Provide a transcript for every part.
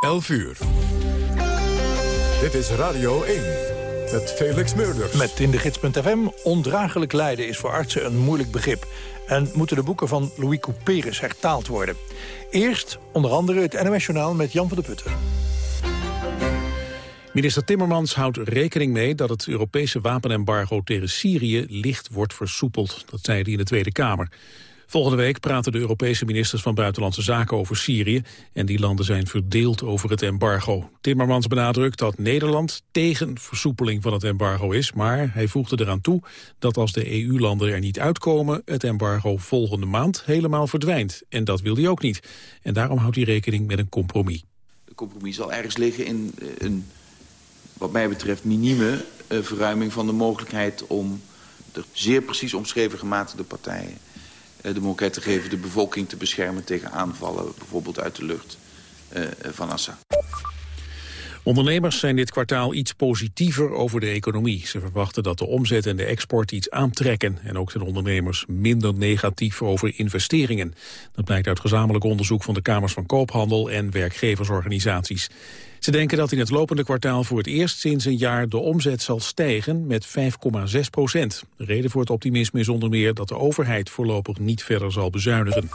11 uur. Dit is Radio 1 met Felix Meurders. Met in de gids.fm ondraaglijk lijden is voor artsen een moeilijk begrip. En moeten de boeken van Louis Couperus hertaald worden. Eerst onder andere het NOS-journaal met Jan van der Putten. Minister Timmermans houdt rekening mee dat het Europese wapenembargo tegen Syrië licht wordt versoepeld. Dat zei hij in de Tweede Kamer. Volgende week praten de Europese ministers van Buitenlandse Zaken over Syrië en die landen zijn verdeeld over het embargo. Timmermans benadrukt dat Nederland tegen versoepeling van het embargo is, maar hij voegde eraan toe dat als de EU-landen er niet uitkomen, het embargo volgende maand helemaal verdwijnt. En dat wil hij ook niet. En daarom houdt hij rekening met een compromis. De compromis zal ergens liggen in eh, een, wat mij betreft, minieme uh, verruiming van de mogelijkheid om de zeer precies omschreven gematigde partijen eh, de mogelijkheid te geven de bevolking te beschermen tegen aanvallen, bijvoorbeeld uit de lucht uh, van Assad. Ondernemers zijn dit kwartaal iets positiever over de economie. Ze verwachten dat de omzet en de export iets aantrekken. En ook zijn ondernemers minder negatief over investeringen. Dat blijkt uit gezamenlijk onderzoek van de Kamers van Koophandel en werkgeversorganisaties. Ze denken dat in het lopende kwartaal voor het eerst sinds een jaar de omzet zal stijgen met 5,6 procent. De reden voor het optimisme is onder meer dat de overheid voorlopig niet verder zal bezuinigen.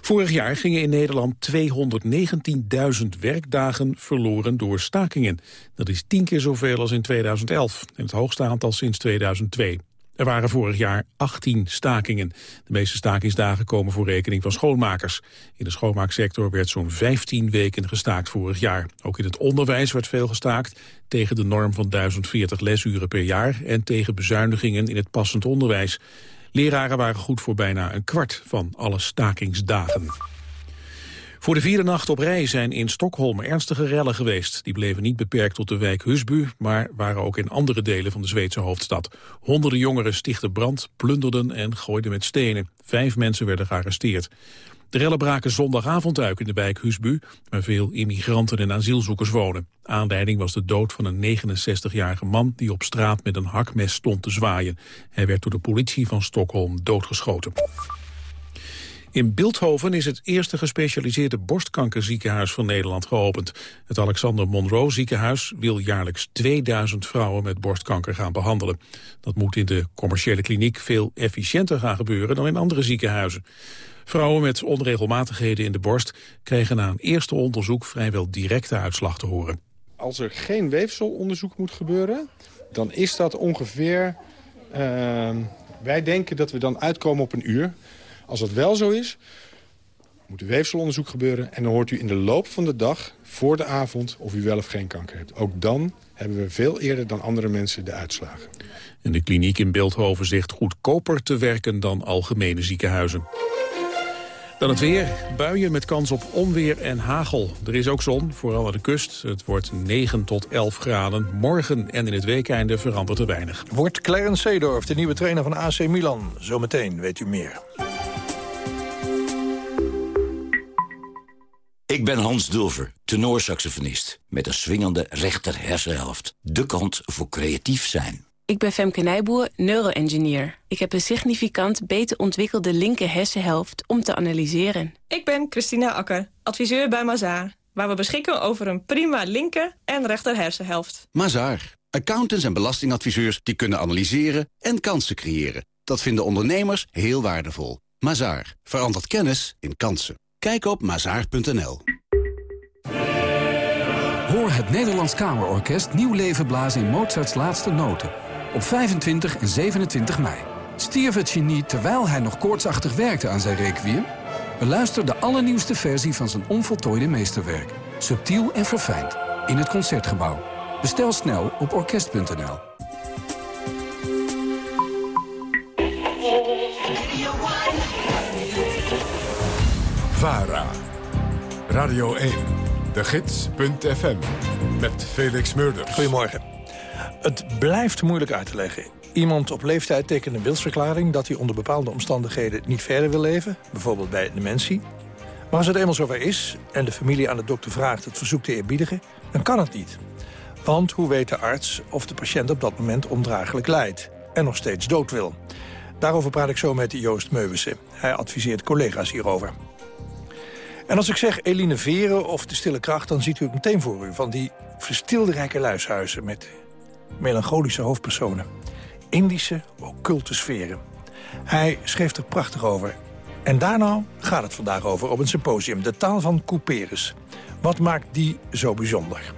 Vorig jaar gingen in Nederland 219.000 werkdagen verloren door stakingen. Dat is tien keer zoveel als in 2011 en het hoogste aantal sinds 2002. Er waren vorig jaar 18 stakingen. De meeste stakingsdagen komen voor rekening van schoonmakers. In de schoonmaaksector werd zo'n 15 weken gestaakt vorig jaar. Ook in het onderwijs werd veel gestaakt tegen de norm van 1040 lesuren per jaar... en tegen bezuinigingen in het passend onderwijs. Leraren waren goed voor bijna een kwart van alle stakingsdagen. Voor de vierde nacht op rij zijn in Stockholm ernstige rellen geweest. Die bleven niet beperkt tot de wijk Husby, maar waren ook in andere delen van de Zweedse hoofdstad. Honderden jongeren stichten brand, plunderden en gooiden met stenen. Vijf mensen werden gearresteerd. De rellen braken zondagavond uit in de wijk Husby, waar veel immigranten en asielzoekers wonen. Aanleiding was de dood van een 69-jarige man die op straat met een hakmes stond te zwaaien. Hij werd door de politie van Stockholm doodgeschoten. In Beeldhoven is het eerste gespecialiseerde borstkankerziekenhuis van Nederland geopend. Het Alexander Monroe ziekenhuis wil jaarlijks 2000 vrouwen met borstkanker gaan behandelen. Dat moet in de commerciële kliniek veel efficiënter gaan gebeuren dan in andere ziekenhuizen. Vrouwen met onregelmatigheden in de borst kregen na een eerste onderzoek vrijwel directe uitslag te horen. Als er geen weefselonderzoek moet gebeuren, dan is dat ongeveer... Uh, wij denken dat we dan uitkomen op een uur. Als dat wel zo is, moet een weefselonderzoek gebeuren... en dan hoort u in de loop van de dag, voor de avond, of u wel of geen kanker hebt. Ook dan hebben we veel eerder dan andere mensen de uitslagen. En de kliniek in Beeldhoven zegt goedkoper te werken dan algemene ziekenhuizen. Dan het weer. Buien met kans op onweer en hagel. Er is ook zon, vooral aan de kust. Het wordt 9 tot 11 graden. Morgen en in het weekeinde verandert er weinig. Wordt Clarence Seedorf de nieuwe trainer van AC Milan? Zometeen weet u meer. Ik ben Hans Dulver, tenorsaxofonist. Met een swingende rechter hersenhelft. De kant voor creatief zijn. Ik ben Femke Nijboer, neuroengineer. Ik heb een significant beter ontwikkelde linker hersenhelft om te analyseren. Ik ben Christina Akker, adviseur bij Mazaar. Waar we beschikken over een prima linker en rechter hersenhelft. Mazaar. Accountants en belastingadviseurs die kunnen analyseren en kansen creëren. Dat vinden ondernemers heel waardevol. Mazaar. Verandert kennis in kansen. Kijk op mazaar.nl. Hoor het Nederlands Kamerorkest nieuw leven blazen in Mozarts laatste noten. Op 25 en 27 mei. Stierf het genie terwijl hij nog koortsachtig werkte aan zijn requiem? Beluister de allernieuwste versie van zijn onvoltooide meesterwerk. Subtiel en verfijnd. In het Concertgebouw. Bestel snel op orkest.nl. VARA. Radio 1. De Gids.fm. Met Felix Murders. Goedemorgen. Het blijft moeilijk uit te leggen. Iemand op leeftijd tekent een wilsverklaring... dat hij onder bepaalde omstandigheden niet verder wil leven. Bijvoorbeeld bij dementie. Maar als het eenmaal zover is en de familie aan de dokter vraagt... het verzoek te eerbiedigen, dan kan het niet. Want hoe weet de arts of de patiënt op dat moment ondraaglijk lijdt... en nog steeds dood wil? Daarover praat ik zo met Joost Meuwissen. Hij adviseert collega's hierover. En als ik zeg Eline Veren of De Stille Kracht... dan ziet u het meteen voor u van die verstilde rijke luishuizen... met melancholische hoofdpersonen. Indische, occulte sferen. Hij schreef er prachtig over. En daar nou gaat het vandaag over op een symposium. De taal van Couperus. Wat maakt die zo bijzonder?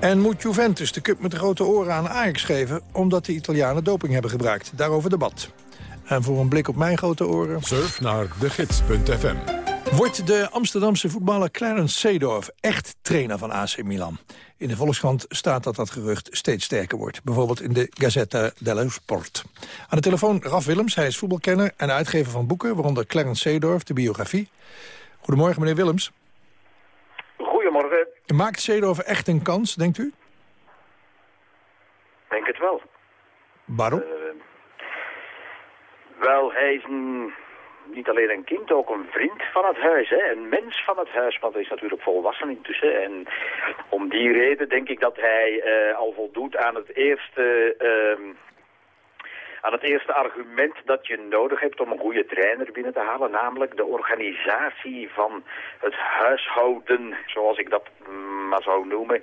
En moet Juventus de cup met de grote oren aan Ajax geven... omdat de Italianen doping hebben gebruikt? Daarover debat. En voor een blik op mijn grote oren... Surf naar degids.fm. Wordt de Amsterdamse voetballer Clarence Seedorf echt trainer van AC Milan? In de Volkskrant staat dat dat gerucht steeds sterker wordt. Bijvoorbeeld in de Gazzetta dello Sport. Aan de telefoon Raf Willems, hij is voetbalkenner en uitgever van boeken... waaronder Clarence Seedorf, de biografie. Goedemorgen, meneer Willems. Goedemorgen. Maakt Seedorf echt een kans, denkt u? Denk het wel. Waarom? Uh, wel, hij is een, niet alleen een kind, ook een vriend van het huis. Hè? Een mens van het huis, want hij is natuurlijk volwassen intussen. En om die reden denk ik dat hij uh, al voldoet aan het eerste... Uh, aan het eerste argument dat je nodig hebt om een goede trainer binnen te halen, namelijk de organisatie van het huishouden, zoals ik dat maar zou noemen,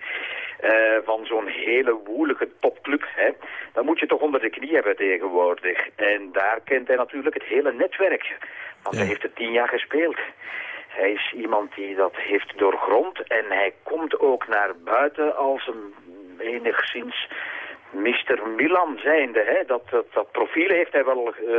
uh, van zo'n hele woelige topclub. Hè. Dan moet je toch onder de knie hebben tegenwoordig. En daar kent hij natuurlijk het hele netwerk, want ja. hij heeft er tien jaar gespeeld. Hij is iemand die dat heeft doorgrond en hij komt ook naar buiten als een enigszins Mr. Milan zijnde. Hè? Dat, dat, dat profiel heeft hij wel uh,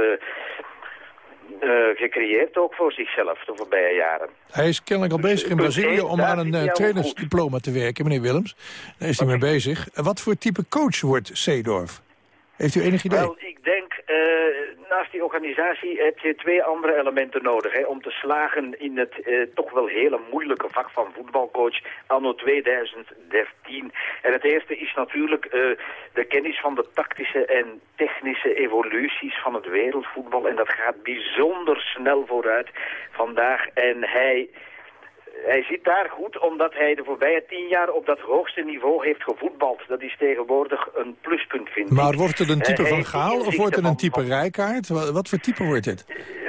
uh, gecreëerd ook voor zichzelf de voorbije jaren. Hij is kennelijk al bezig in Brazilië om aan een uh, trainersdiploma te werken, meneer Willems. Daar is hij mee bezig. Wat voor type coach wordt Seedorf? Heeft u enig idee? Wel, ik denk, uh, naast die organisatie heb je twee andere elementen nodig... Hè, om te slagen in het uh, toch wel hele moeilijke vak van voetbalcoach anno 2013. En het eerste is natuurlijk uh, de kennis van de tactische en technische evoluties van het wereldvoetbal. En dat gaat bijzonder snel vooruit vandaag. En hij hij zit daar goed omdat hij de voorbije tien jaar op dat hoogste niveau heeft gevoetbald. Dat is tegenwoordig een pluspunt, vind maar ik. wordt het een type uh, van Gaal of wordt het een type Rijkaard? Wat, voor type wordt het?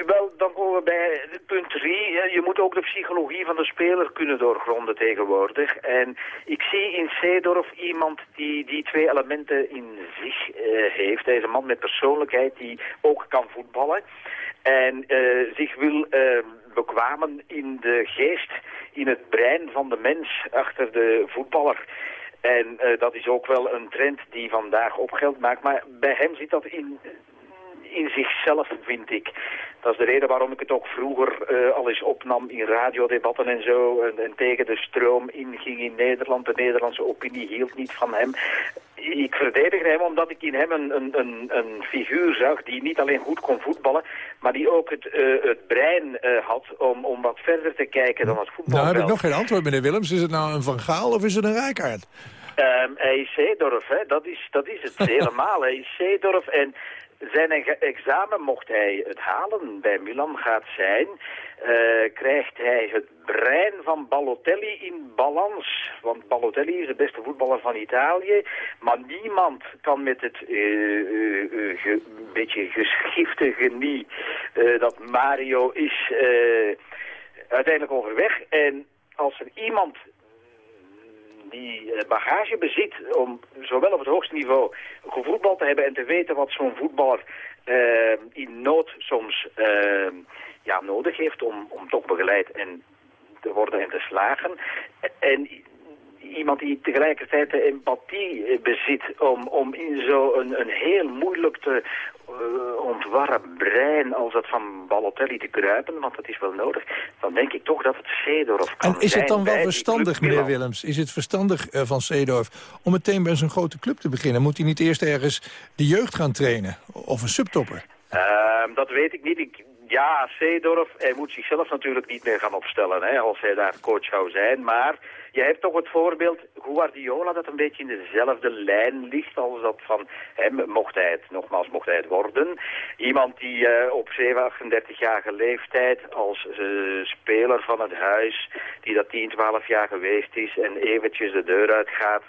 Wel, dan komen we bij punt drie. Je moet ook de psychologie van de speler kunnen doorgronden tegenwoordig. En ik zie in Seedorf iemand die die twee elementen in zich uh, heeft. Hij is een man met persoonlijkheid die ook kan voetballen. En uh, zich wil bekwamen in de geest, in het brein van de mens achter de voetballer. En uh, dat is ook wel een trend die vandaag op geld maakt. Maar bij hem zit dat in, in zichzelf, vind ik. Dat is de reden waarom ik het ook vroeger uh, al eens opnam in radiodebatten en zo. En, en, tegen de stroom inging in Nederland. De Nederlandse opinie hield niet van hem. Ik verdedigde hem omdat ik in hem een, een, een, een figuur zag die niet alleen goed kon voetballen, maar die ook het, uh, het brein uh, had om, om wat verder te kijken dan het voetbal. Nou heb ik nog geen antwoord, meneer Willems. Is het nou een Van Gaal of is het een Rijkaard? Um, hij is Zeedorf, hè. Dat, is, dat is het helemaal. hij is Zeedorf en zijn examen, mocht hij het halen, bij Milan gaat zijn, uh, krijgt hij het brein van Balotelli in balans. Want Balotelli is de beste voetballer van Italië, maar niemand kan met het uh, beetje geschifte genie dat Mario is uiteindelijk overweg. En als er iemand die bagage bezit om zowel op het hoogste niveau gevoetbald te hebben en te weten wat zo'n voetballer uh, in nood soms uh, ja, nodig heeft om, om toch begeleid en te worden en te slagen. En iemand die tegelijkertijd de empathie bezit om, om in zo'n een, een heel moeilijk te uh, ontwarren brein als dat van Balotelli te kruipen, want dat is wel nodig, dan denk ik toch dat het Seedorf kan En is het dan wel verstandig, meneer Willems, is het verstandig uh, van Seedorf om meteen bij zo'n grote club te beginnen? Moet hij niet eerst ergens de jeugd gaan trainen? Of een subtopper? Uh, dat weet ik niet. Ik, ja, Seedorf, hij moet zichzelf natuurlijk niet meer gaan opstellen hè, als hij daar coach zou zijn, maar je hebt toch het voorbeeld Guardiola dat een beetje in dezelfde lijn ligt als dat van hem, mocht hij het, nogmaals, mocht hij het worden. Iemand die uh, op 7, 38-jarige leeftijd als uh, speler van het huis, die dat 10, 12 jaar geweest is en eventjes de deur uitgaat,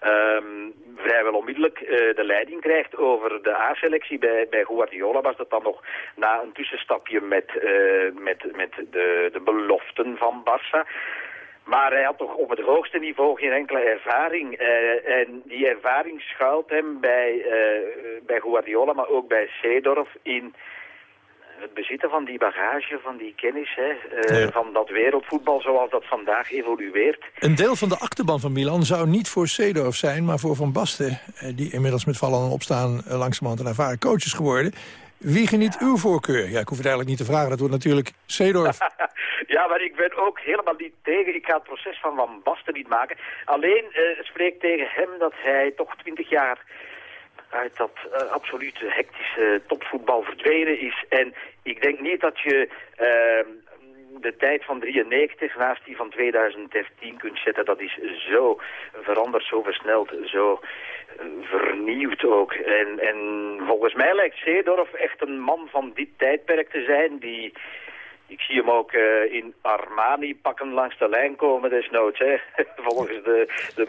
ehm, vrijwel onmiddellijk uh, de leiding krijgt over de A-selectie. Bij, bij Guardiola was dat dan nog na een tussenstapje met, uh, met, met de, de beloften van Barça. Maar hij had toch op het hoogste niveau geen enkele ervaring. Uh, en die ervaring schuilt hem bij, bij Guardiola, maar ook bij Seedorf in het bezitten van die bagage, van die kennis, hè, uh, van dat wereldvoetbal zoals dat vandaag evolueert. Een deel van de achterban van Milan zou niet voor Seedorf zijn, maar voor Van Basten, uh, die inmiddels met vallen en opstaan uh, langzamerhand een ervaren coach is geworden. Wie geniet ja. uw voorkeur? Ja, ik hoef het eigenlijk niet te vragen, dat wordt natuurlijk Seedorf. ja, maar ik ben ook helemaal niet tegen. Ik ga het proces van Van Basten niet maken. Alleen spreekt tegen hem dat hij toch twintig jaar uit dat absoluut hectische topvoetbal verdwenen is. En ik denk niet dat je uh, de tijd van 93 naast die van 2013 kunt zetten. Dat is zo veranderd, zo versneld, zo uh, vernieuwd ook. En, en volgens mij lijkt Seedorf echt een man van dit tijdperk te zijn die ik zie hem ook uh, in Armani-pakken langs de lijn komen desnoods. Hè. Volgens de, de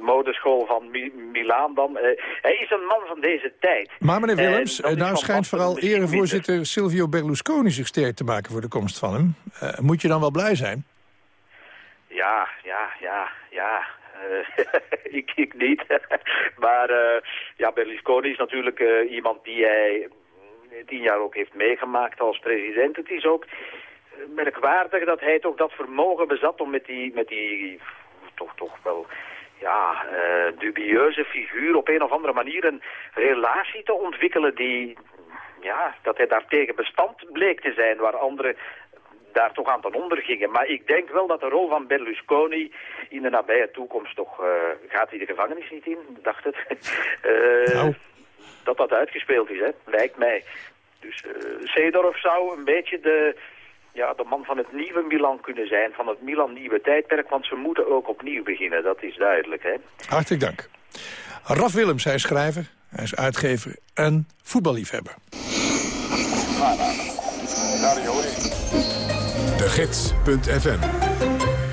modeschool van Mi Milaan dan. Uh, hij is een man van deze tijd. Maar meneer Willems, nou schijnt vooral erevoorzitter Silvio Berlusconi zich sterk te maken voor de komst van hem. Moet je dan wel blij zijn? Ja, ja, ja, ja. ik, ik niet. maar ja, Berlusconi is natuurlijk iemand die hij tien jaar ook heeft meegemaakt als president. Het is ook merkwaardig dat hij toch dat vermogen bezat om met die, met die toch, toch wel ja, uh, dubieuze figuur op een of andere manier een relatie te ontwikkelen die, ja, dat hij daartegen bestand bleek te zijn, waar anderen daar toch aan ten onder gingen. Maar ik denk wel dat de rol van Berlusconi in de nabije toekomst toch... Gaat hij de gevangenis niet in, dacht het. nou dat dat uitgespeeld is, hè, lijkt mij. Dus uh, Seedorf zou een beetje de, ja, de man van het nieuwe Milan kunnen zijn, van het Milan-nieuwe tijdperk, want ze moeten ook opnieuw beginnen, dat is duidelijk. Hè? Hartelijk dank. Raf Willems, hij is schrijver, hij is uitgever en voetballiefhebber. De Gids.fm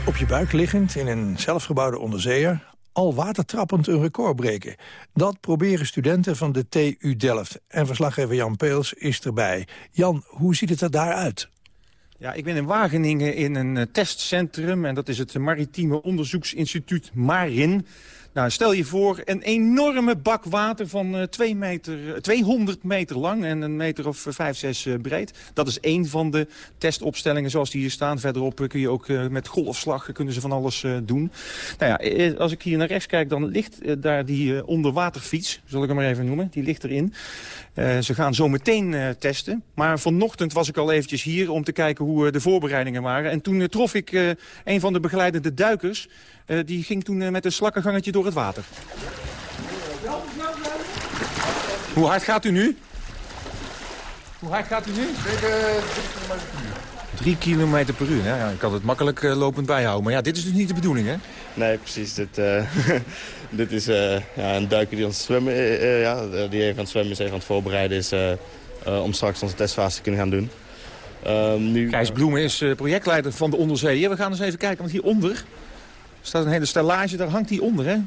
Op je buik liggend in een zelfgebouwde onderzeeër al watertrappend een record breken. Dat proberen studenten van de TU Delft. En verslaggever Jan Peels is erbij. Jan, hoe ziet het er daar uit? Ja, ik ben in Wageningen in een eh, testcentrum... en dat is het Maritieme Onderzoeksinstituut MARIN... Nou, stel je voor een enorme bak water van uh, twee meter, 200 meter lang en een meter of 5, 6 uh, breed. Dat is één van de testopstellingen zoals die hier staan. Verderop kun je ook met golfslag kunnen ze van alles doen. Nou ja, als ik hier naar rechts kijk, dan ligt daar die onderwaterfiets, zal ik hem maar even noemen. Die ligt erin. Ze gaan zo meteen testen. Maar vanochtend was ik al eventjes hier om te kijken hoe de voorbereidingen waren. En toen trof ik een van de begeleidende duikers. die ging toen met een slakkengangetje door door het water. Hoe hard gaat u nu? Hoe hard gaat u nu? Drie kilometer per uur. Ja, ik kan het makkelijk uh, lopend bijhouden. Maar ja, dit is dus niet de bedoeling, hè? Nee, precies. Dit, uh, dit is uh, ja, een duiker die, aan het zwemmen, ja, die even aan het zwemmen is, even aan het voorbereiden is... om straks onze testfase te kunnen gaan doen. Um, nu, Gijs Bloemen is projectleider van de onderzee. We gaan eens even kijken, want hieronder er staat een hele stellage, daar hangt die onder, hè?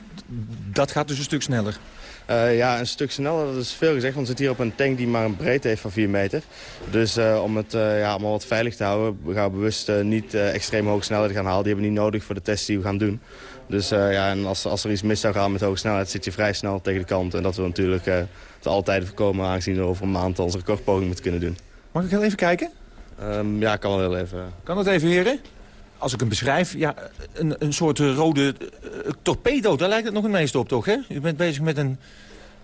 Dat gaat dus een stuk sneller. Uh, ja, een stuk sneller, dat is veel gezegd. Want we zitten hier op een tank die maar een breedte heeft van 4 meter. Dus uh, om het uh, ja, allemaal wat veilig te houden... we gaan bewust niet extreem hoge snelheid gaan halen. Die hebben we niet nodig voor de tests die we gaan doen. Dus ja, en als, als er iets mis zou gaan met hoge snelheid... zit je vrij snel tegen de kant. En dat we natuurlijk te altijd voorkomen... aangezien we over een maand onze recordpoging moeten kunnen doen. Mag ik heel even kijken? Um, ja, kan wel heel even. Kan dat even, heren? Als ik hem beschrijf, ja, een, een soort rode uh, torpedo. Daar lijkt het nog het meest op, toch? Hè? U bent bezig met een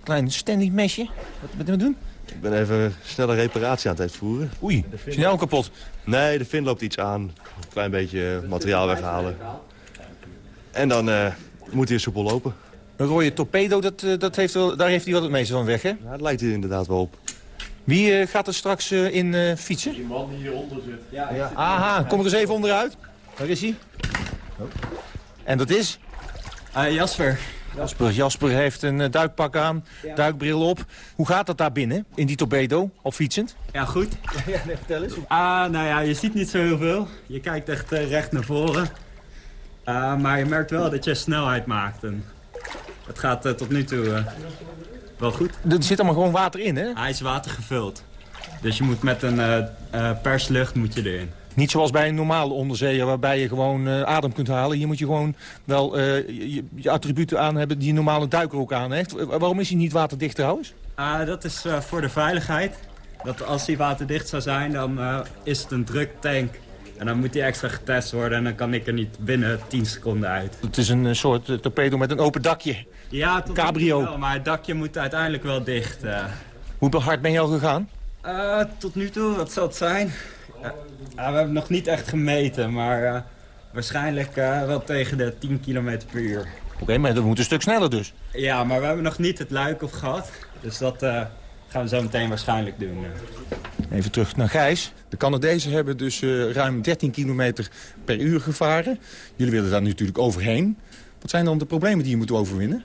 klein standing mesje. Wat ben je doen? Ik ben even snelle reparatie aan het uitvoeren. Oei, is je nou kapot? Nee, de vin loopt iets aan. Een klein beetje materiaal weghalen. En dan uh, moet hij soepel lopen. Een rode torpedo, dat, uh, dat heeft wel, daar heeft hij wel het meeste van weg, hè? Ja, dat lijkt er inderdaad wel op. Wie gaat er straks in fietsen? Die man die hieronder zit. Ja, ja. Aha, kom er eens even onderuit. Waar is hij? Oh. En dat is? Uh, Jasper. Jasper. Jasper heeft een uh, duikpak aan, ja. duikbril op. Hoe gaat dat daar binnen, in die torpedo, al fietsend? Ja, goed. Ja, vertel eens. Ah, nou ja, je ziet niet zo heel veel. Je kijkt echt uh, recht naar voren. maar je merkt wel dat je snelheid maakt. En Het gaat tot nu toe wel goed. Er zit allemaal gewoon water in, hè? Hij is watergevuld. Dus je moet met een perslucht moet je erin. Niet zoals bij een normale onderzeeër waarbij je gewoon uh, adem kunt halen. Hier moet je gewoon wel uh, je, je, attributen aan hebben die een normale duiker ook aan heeft. Waarom is hij niet waterdicht trouwens? Uh, dat is voor de veiligheid. Dat als hij waterdicht zou zijn, dan is het een druktank. En dan moet hij extra getest worden en dan kan ik er niet binnen 10 seconden uit. Het is een soort torpedo met een open dakje. Ja, tot Cabrio. Wel, maar het dakje moet uiteindelijk wel dicht. Hoe hard ben je al gegaan? tot nu toe, wat zal het zijn? Ja, we hebben nog niet echt gemeten, maar uh, waarschijnlijk uh, wel tegen de 10 km per uur. Oké, okay, maar dat moet een stuk sneller dus. Ja, maar we hebben nog niet het luik op gehad. Dus dat uh, gaan we zo meteen waarschijnlijk doen. Even terug naar Gijs. De Canadezen hebben dus ruim 13 km per uur gevaren. Jullie willen daar natuurlijk overheen. Wat zijn dan de problemen die je moet overwinnen?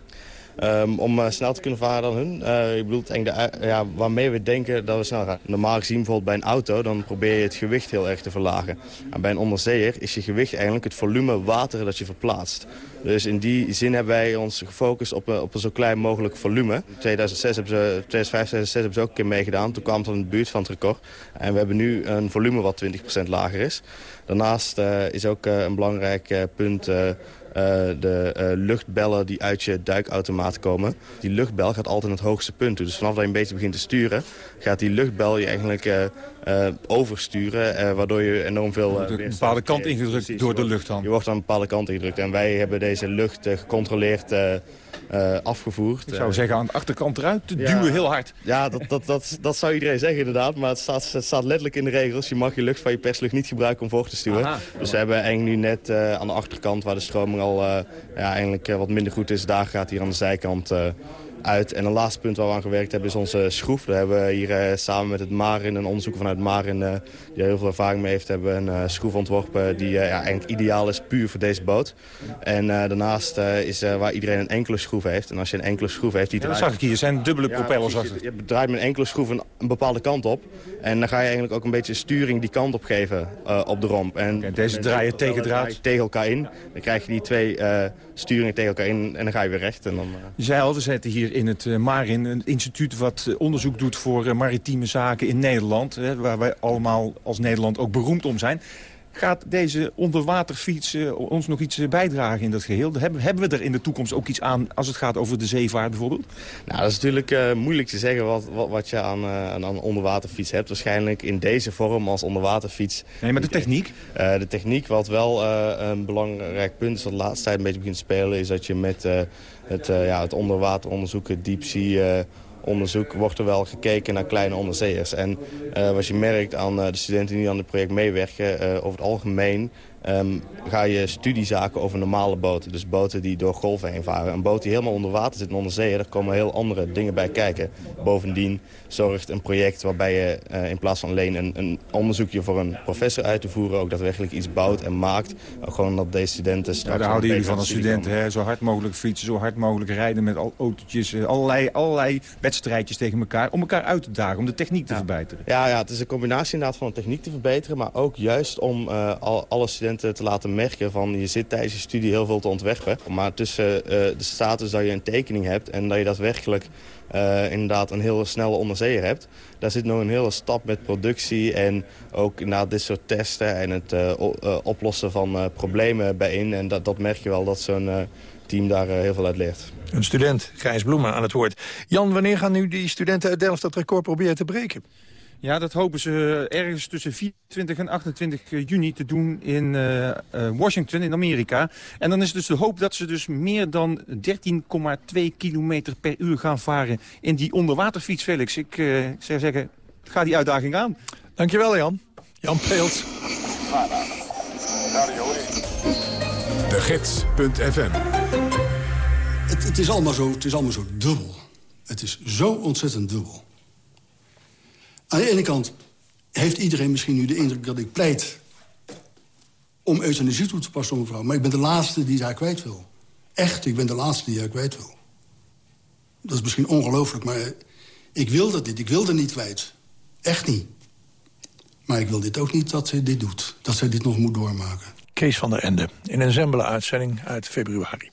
Um, om uh, snel te kunnen varen dan hun. Uh, ik bedoel, ja, waarmee we denken dat we snel gaan. Normaal gezien bijvoorbeeld bij een auto, dan probeer je het gewicht heel erg te verlagen. En bij een onderzeeër is je gewicht eigenlijk het volume water dat je verplaatst. Dus in die zin hebben wij ons gefocust op, op een zo klein mogelijk volume. In 2006 hebben ze, 2005, 2006 hebben ze ook een keer meegedaan. Toen kwam het in de buurt van het record. En we hebben nu een volume wat 20% lager is. Daarnaast is ook een belangrijk punt... Uh, de uh, luchtbellen die uit je duikautomaat komen. Die luchtbel gaat altijd naar het hoogste punt toe. Dus vanaf dat je een beetje begint te sturen... gaat die luchtbel je eigenlijk uh, oversturen... waardoor je enorm veel... een bepaalde kant ingedrukt Precies, door de lucht dan. Je wordt aan een bepaalde kant ingedrukt. En wij hebben deze lucht gecontroleerd... Afgevoerd. Ik zou zeggen aan de achterkant eruit te ja, duwen heel hard. Ja, dat, dat, dat, dat zou iedereen zeggen inderdaad. Maar het staat, het staat letterlijk in de regels. Je mag je lucht van je perslucht niet gebruiken om voor te stuwen. Aha. Dus we hebben eigenlijk nu net aan de achterkant waar de stroming al ja, eigenlijk wat minder goed is. Daar gaat hier aan de zijkant uit. En een laatste punt waar we aan gewerkt hebben is onze schroef. Daar hebben we hier uh, samen met het Marin, een onderzoeker vanuit Marin... Uh, die er heel veel ervaring mee heeft, hebben een uh, schroef ontworpen... die ja, eigenlijk ideaal is puur voor deze boot. En daarnaast is waar iedereen een enkele schroef heeft. En als je een enkele schroef heeft... Die ja, dat zag ik hier, er zijn dubbele ja, propellers. Je, je draait met een enkele schroef een, een, bepaalde kant op. En dan ga je eigenlijk ook een beetje sturing die kant op geven op de romp. En, okay, deze draaien tegen draad? Tegen elkaar in. Dan krijg je die twee sturingen tegen elkaar in en dan ga je weer recht. En dan, Je zei al, we zitten hier in het uh, Marin, een instituut wat uh, onderzoek doet voor uh, maritieme zaken in Nederland. Hè, waar wij allemaal als Nederland ook beroemd om zijn. Gaat deze onderwaterfiets ons nog iets bijdragen in dat geheel? Hebben, hebben we er in de toekomst ook iets aan als het gaat over de zeevaart bijvoorbeeld? Nou, dat is natuurlijk moeilijk te zeggen wat, wat, wat je aan, aan een onderwaterfiets hebt. Waarschijnlijk in deze vorm als onderwaterfiets. Nee, maar de techniek? de techniek, wat wel een belangrijk punt is wat de laatste tijd een beetje begint te spelen... is dat je met het, ja, het onderwateronderzoek, het diepzee onderzoek wordt er wel gekeken naar kleine onderzeeërs. En uh, wat je merkt aan uh, de studenten die aan het project meewerken, uh, over het algemeen um, ga je studiezaken over normale boten. Dus boten die door golven heen varen. Een boot die helemaal onder water zit, onder zee, daar komen heel andere dingen bij kijken. Bovendien zorgt een project waarbij je uh, in plaats van alleen een, een, onderzoekje voor een professor uit te voeren... ook daadwerkelijk iets bouwt en maakt. gewoon dat deze studenten straks... Ja, daar houden jullie van als studenten, hè? Zo hard mogelijk fietsen, zo hard mogelijk rijden met al autootjes. Allerlei, allerlei wedstrijdjes tegen elkaar. Om elkaar uit te dagen, om de techniek te ja. verbeteren. Ja, ja, het is een combinatie inderdaad van de techniek te verbeteren... maar ook juist om uh, al, alle studenten te laten merken van... je zit tijdens je studie heel veel te ontwerpen. Maar tussen uh, de status dat je een tekening hebt en dat je daadwerkelijk... Uh, inderdaad een heel snelle onderzeeër hebt. Daar zit nog een hele stap met productie en ook inderdaad dit soort testen... en het oplossen van problemen bij in. En dat, dat merk je wel dat zo'n team daar heel veel uit leert. Een student, Gijs Bloemen, aan het woord. Jan, wanneer gaan nu die studenten uit Delft dat record proberen te breken? Ja, dat hopen ze ergens tussen 24 en 28 juni te doen in uh, uh, Washington, in Amerika. En dan is dus de hoop dat ze dus meer dan 13,2 kilometer per uur gaan varen in die onderwaterfiets, Felix. Ik uh, zou zeggen, ga die uitdaging aan. Dankjewel, Jan. Jan Peelt. De Gids.fm het, het, is allemaal zo, het is allemaal zo dubbel. Het is zo ontzettend dubbel. Aan de ene kant heeft iedereen misschien nu de indruk dat ik pleit... om euthanasie toe te passen op vrouw. Maar ik ben de laatste die haar kwijt wil. Echt, ik ben de laatste die haar kwijt wil. Dat is misschien ongelooflijk, maar ik wil dat niet. Ik wil er niet kwijt. Echt niet. Maar ik wil dit ook niet dat zij dit doet. Dat zij dit nog moet doormaken. Kees van der Ende in een Zembla-uitzending uit februari.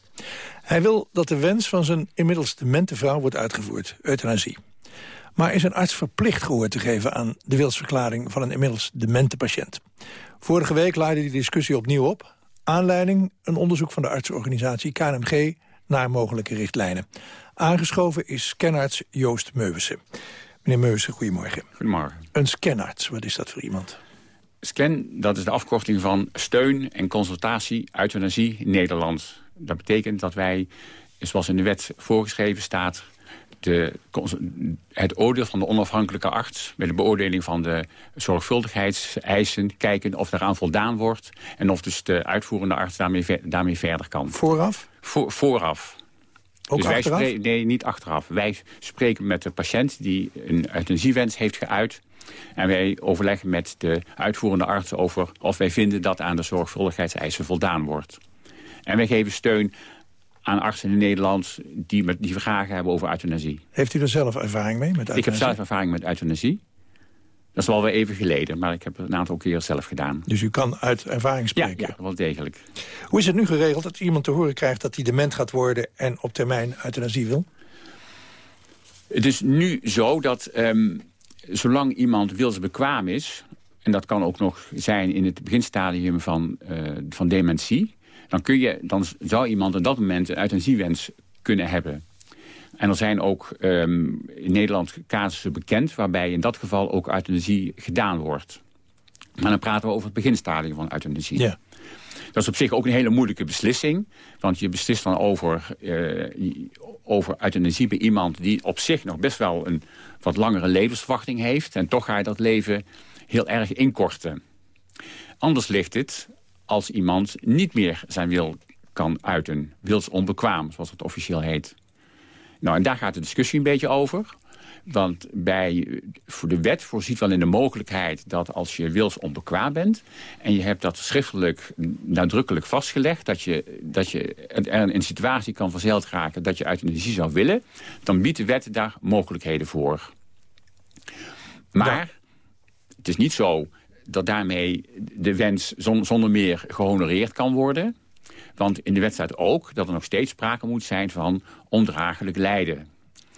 Hij wil dat de wens van zijn inmiddels demente vrouw wordt uitgevoerd, euthanasie. Maar is een arts verplicht gehoor te geven aan de wilsverklaring van een inmiddels demente patiënt? Vorige week leidde die discussie opnieuw op. Aanleiding een onderzoek van de artsorganisatie KNMG naar mogelijke richtlijnen. Aangeschoven is scanarts Joost Meuwissen. Meneer Meuwissen, goedemorgen. Goedemorgen. Een scanarts, wat is dat voor iemand? SCAN, dat is de afkorting van steun en consultatie euthanasie in Nederland. Dat betekent dat wij, zoals in de wet voorgeschreven staat... De, het oordeel van de onafhankelijke arts... bij de beoordeling van de zorgvuldigheidseisen... kijken of daaraan voldaan wordt... en of dus de uitvoerende arts daarmee, daarmee verder kan. Vooraf? Voor, vooraf. Ook dus achteraf? nee, niet achteraf. Wij spreken met de patiënt die een euthanasiewens heeft geuit... En wij overleggen met de uitvoerende arts over of wij vinden dat aan de zorgvuldigheidseisen voldaan wordt. En wij geven steun aan artsen in Nederland die, met, die vragen hebben over euthanasie. Heeft u er zelf ervaring mee met Ik heb euthanasie? zelf ervaring met euthanasie. Dat is wel weer even geleden, maar ik heb het een aantal keer zelf gedaan. Dus u kan uit ervaring Ja, spreken? ja, wel degelijk. Hoe is het nu geregeld dat iemand te horen krijgt dat hij dement gaat worden... en op termijn euthanasie wil? Het is nu zo dat ehm, zolang iemand wilsbekwaam is... en dat kan ook nog zijn in het beginstadium van, eh, van dementie... Dan, kun je, dan zou iemand op dat moment een euthanasiewens kunnen hebben. En er zijn ook ehm, in Nederland casussen bekend... waarbij in dat geval ook euthanasie gedaan wordt. Maar dan praten we over het beginstadium van euthanasie. Ja. Dat is op zich ook een hele moeilijke beslissing. Want je beslist dan over, eh, over euthanasie bij iemand... die op zich nog best wel een wat langere levensverwachting heeft. En toch ga je dat leven heel erg inkorten. Anders ligt het als iemand niet meer zijn wil kan uiten. Wilsonbekwaam, zoals het officieel heet. Nou, en daar gaat de discussie een beetje over. Want bij, voor de wet voorziet wel in de mogelijkheid dat als je wilsonbekwaam bent... en je hebt dat schriftelijk nadrukkelijk vastgelegd... dat je, dat je er in een situatie kan verzeild raken dat je euthanasie zou willen... dan biedt de wet daar mogelijkheden voor. Maar het is niet zo dat daarmee de wens zon- zonder meer gehonoreerd kan worden... Want in de wet staat ook dat er nog steeds sprake moet zijn van ondraaglijk lijden.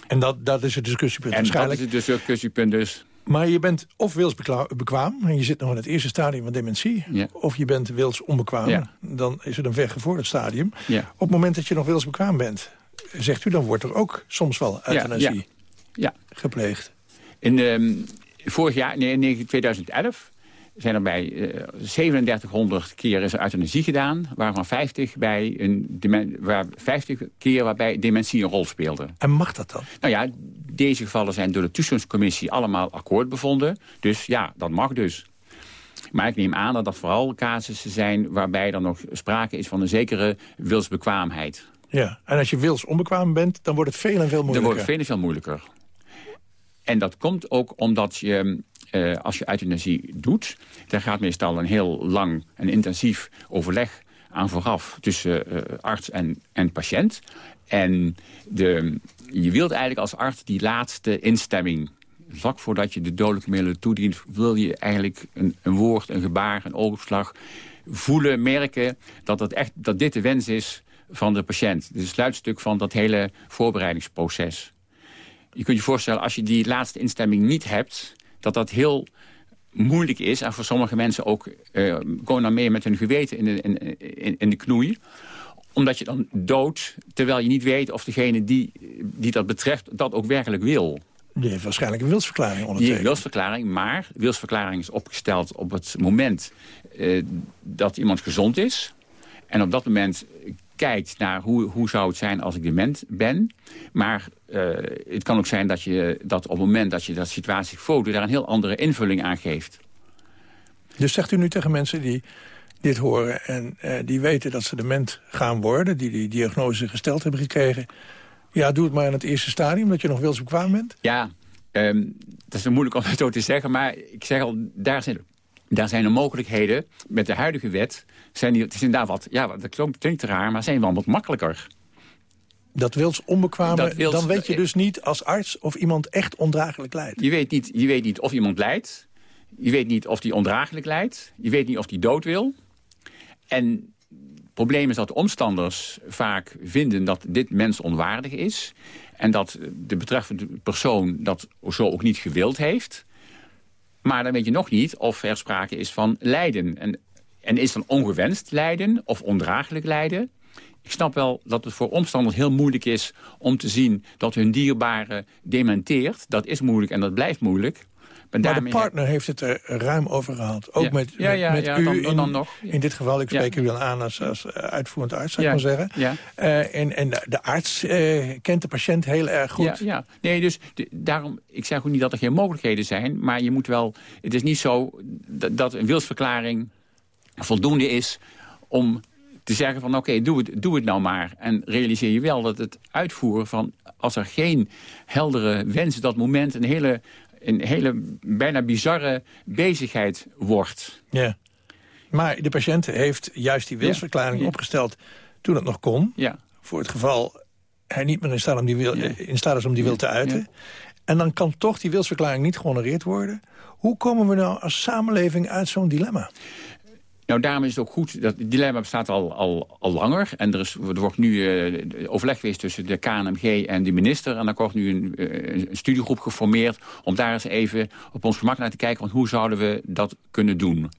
En dat, dat is het discussiepunt En dat waarschijnlijk. is het dus discussiepunt dus. Maar je bent of wilsbekwaam, en je zit nog in het eerste stadium van dementie... Ja. of je bent wilsonbekwaam, Ja. dan is het een vergevorderd stadium. Ja. Op het moment dat je nog wilsbekwaam bent, zegt u... dan wordt er ook soms wel euthanasie Ja, ja. gepleegd. In ehm, vorig jaar, nee, in 2011, zijn er bij eh, 3700 keer is er euthanasie gedaan... waarvan 50, bij een waar 50 keer waarbij dementie een rol speelde. En mag dat dan? Nou ja, deze gevallen zijn door de toetsingscommissie allemaal akkoord bevonden. Dus ja, dat mag dus. Maar ik neem aan dat dat vooral casussen zijn... waarbij er nog sprake is van een zekere wilsbekwaamheid. Ja, en als je wilsonbekwaam bent, dan wordt het veel en veel Dan moeilijker. wordt het veel en veel moeilijker. En dat komt ook omdat je, eh, als je euthanasie doet... daar gaat meestal een heel lang en intensief overleg aan vooraf... tussen eh, arts en, en patiënt. En de, je wilt eigenlijk als arts die laatste instemming... vlak voordat je de dodelijke middelen toedient... wil je eigenlijk een, een woord, een gebaar, een oogopslag... voelen, merken dat, het echt, dat dit de wens is van de patiënt. Dit is het sluitstuk van dat hele voorbereidingsproces. Je kunt je voorstellen, als je die laatste instemming niet hebt... dat dat heel moeilijk is. En voor sommige mensen ook eh gewoon dan meer met hun geweten in de, in, in, in de knoei. Omdat je dan dood, terwijl je niet weet of degene die, die dat betreft... dat ook werkelijk wil. Die heeft waarschijnlijk een wilsverklaring Die ondertekend. wilsverklaring, maar wilsverklaring is opgesteld op het moment eh, dat iemand gezond is. En op dat moment kijkt naar hoe, hoe zou het zijn als ik dement ben. Maar eh, het kan ook zijn dat je dat op het moment dat je dat situatie foto daar een heel andere invulling aan geeft. Dus zegt u nu tegen mensen die dit horen en eh, die weten dat ze dement gaan worden... die die diagnose gesteld hebben gekregen... ja, doe het maar in het eerste stadium, dat je nog wilsbekwaam bent? Ja, ehm, dat is moeilijk om het zo te zeggen, maar ik zeg al, daar zijn, daar zijn er mogelijkheden. Met de huidige wet zijn die, het is inderdaad wat, ja, dat klinkt, klinkt raar, maar zijn wel wat makkelijker. Dat wils-onbekwame, Dat wils- dan weet je dus niet als arts of iemand echt ondraaglijk lijdt. Je weet niet, je weet niet of iemand lijdt. Je weet niet of die ondraaglijk lijdt. Je weet niet of die dood wil. En probleem is dat omstanders vaak vinden dat dit mens onwaardig is. En dat de betreffende persoon dat zo ook niet gewild heeft. Maar dan weet je nog niet of er sprake is van lijden. En, en is dan ongewenst lijden of ondraaglijk lijden? Ik snap wel dat het voor omstanders heel moeilijk is om te zien dat hun dierbare dementeert. Dat is moeilijk en dat blijft moeilijk. Maar, de partner heeft het er ruim over gehad. Ook Ja. met, Ja, ja, met u dan- in, dan nog. in dit geval. Ik spreek u dan aan als, als eh, uitvoerend arts, zou ik maar zeggen. Eh, en, en de, de arts eh, kent de patiënt heel erg goed. Ja, nee, dus de- daarom, ik zeg ook niet dat er geen mogelijkheden zijn, maar je moet wel, het is niet zo dat, dat een wilsverklaring voldoende is om te zeggen van oké, doe, het, doe het nou maar. En realiseer je wel dat het uitvoeren van, als er geen heldere wens, dat moment een hele, een hele bijna bizarre bezigheid wordt. Ja. Maar de patiënt heeft juist die wilsverklaring Ja. opgesteld toen het nog kon. Ja. Voor het geval hij niet meer in staat, om die wil, in staat is om die wil te uiten. En dan kan toch die wilsverklaring niet gehonoreerd worden. Hoe komen we nou als samenleving uit zo'n dilemma? Nou, daarom is het ook goed, dat het dilemma bestaat al, al, al langer. En er, is, er wordt nu eh, overleg geweest tussen de KNMG en de minister. En dan wordt nu een, eh, een studiegroep geformeerd... om daar eens even op ons gemak naar te kijken... van hoe zouden we dat kunnen doen.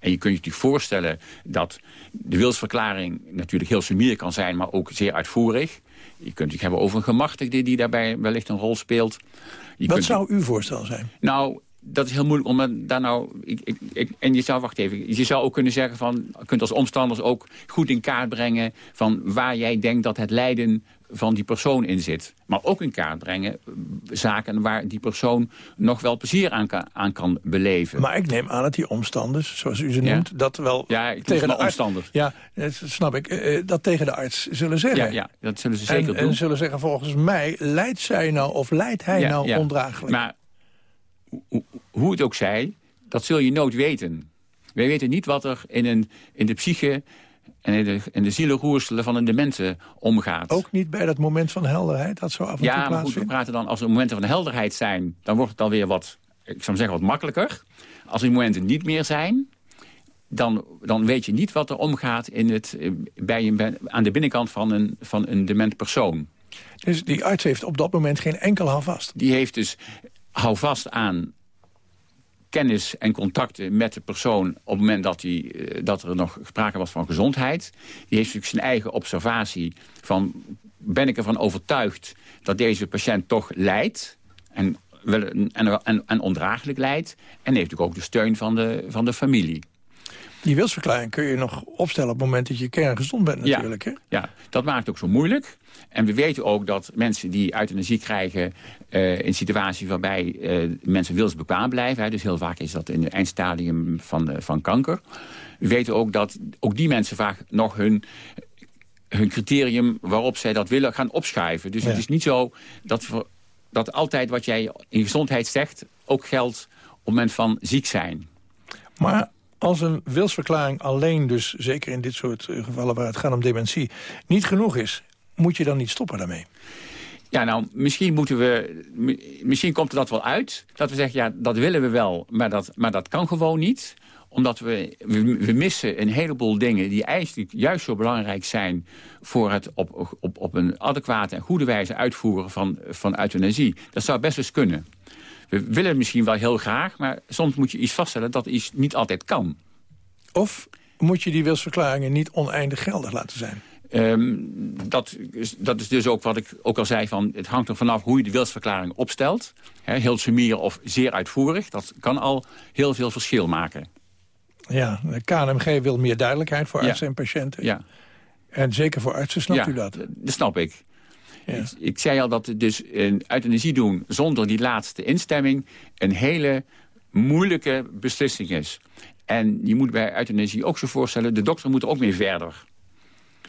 En je kunt je natuurlijk voorstellen dat de wilsverklaring... natuurlijk heel sumier kan zijn, maar ook zeer uitvoerig. Je kunt het hebben over een gemachtigde die daarbij wellicht een rol speelt. Je Wat kunt- zou uw voorstel zijn? nou, dat is heel moeilijk om daar nou... Ik, ik, ik- en je zou, wacht even, je zou ook kunnen zeggen van... je kunt als omstanders ook goed in kaart brengen... van waar jij denkt dat het lijden van die persoon in zit. Maar ook in kaart brengen eh, zaken waar die persoon nog wel plezier aan kan, aan kan beleven. Maar ik neem aan dat die omstanders, zoals u ze Ja. noemt... dat wel Ja, tegen de arts... omstanders. Ja, dat snap ik. eh, Dat tegen de arts zullen zeggen. Ja, ja, dat zullen ze zeker en, doen. En zullen zeggen, volgens mij leidt zij nou of leidt hij Ja, nou ondraaglijk. Maar hoe- het ook zij, dat zul je nooit weten. Wij weten niet wat er in, een, in de psyche en in de, in de zielenroerselen van een demente omgaat. Ook niet bij dat moment van helderheid, dat zo af en toe ja, maar goed, we plaatsvindt? praten dan als er momenten van helderheid zijn... dan wordt het alweer wat, ik zou zeggen, wat makkelijker. Als die momenten niet meer zijn... Dan, dan weet je niet wat er omgaat in het, eh, bij een, bij- aan de binnenkant van een, van een dement persoon. Dus die arts heeft op dat moment geen enkel houvast. Die heeft dus, hou vast aan kennis en contacten met de persoon... op het moment dat, die, eh, dat er nog sprake was van gezondheid. Die heeft natuurlijk zijn eigen observatie van... ben ik ervan overtuigd dat deze patiënt toch lijdt... en, en, en, en ondraaglijk lijdt... en heeft natuurlijk ook de steun van de, van de familie. Die wilsverklaring kun je nog opstellen op het moment dat je kerngezond bent natuurlijk. Hè? Ja, dat maakt het ook zo moeilijk. En we weten ook dat mensen die euthanasie krijgen... eh, in situaties waarbij eh, mensen wilsbekwaam blijven... Hè, dus heel vaak is dat in het eindstadium van, de, van kanker... We weten ook dat ook die mensen vaak nog hun, hun criterium... waarop zij dat willen gaan opschuiven. Dus Ja. het is niet zo dat, dat altijd wat jij in gezondheid zegt... ook geldt op het moment van ziek zijn. Maar als een wilsverklaring alleen dus, zeker in dit soort eh, gevallen waar het gaat om dementie, niet genoeg is, moet je dan niet stoppen daarmee? Ja, nou, misschien moeten we... mi- Misschien komt er dat wel uit. Dat we zeggen, ja, dat willen we wel, maar dat, maar dat kan gewoon niet. Omdat we, we, we missen een heleboel dingen die eigenlijk juist zo belangrijk zijn... voor het op, op, op een adequate en goede wijze uitvoeren van, van euthanasie. Dat zou best eens kunnen. We willen het misschien wel heel graag, maar soms moet je iets vaststellen dat iets niet altijd kan. Of moet je die wilsverklaringen niet oneindig geldig laten zijn? Ehm, dat, is, dat is dus ook wat ik ook al zei. Van, het hangt er vanaf hoe je de wilsverklaring opstelt. Heel sumier of zeer uitvoerig. Dat kan al heel veel verschil maken. Ja, de KNMG wil meer duidelijkheid voor Ja. artsen en patiënten. Ja, En zeker voor artsen, snapt ja, u dat? Dat snap ik. Ja. Ik, ik zei al dat het dus euthanasie doen zonder die laatste instemming... een hele moeilijke beslissing is. En je moet bij euthanasie ook zo voorstellen... de dokter moet er ook mee verder.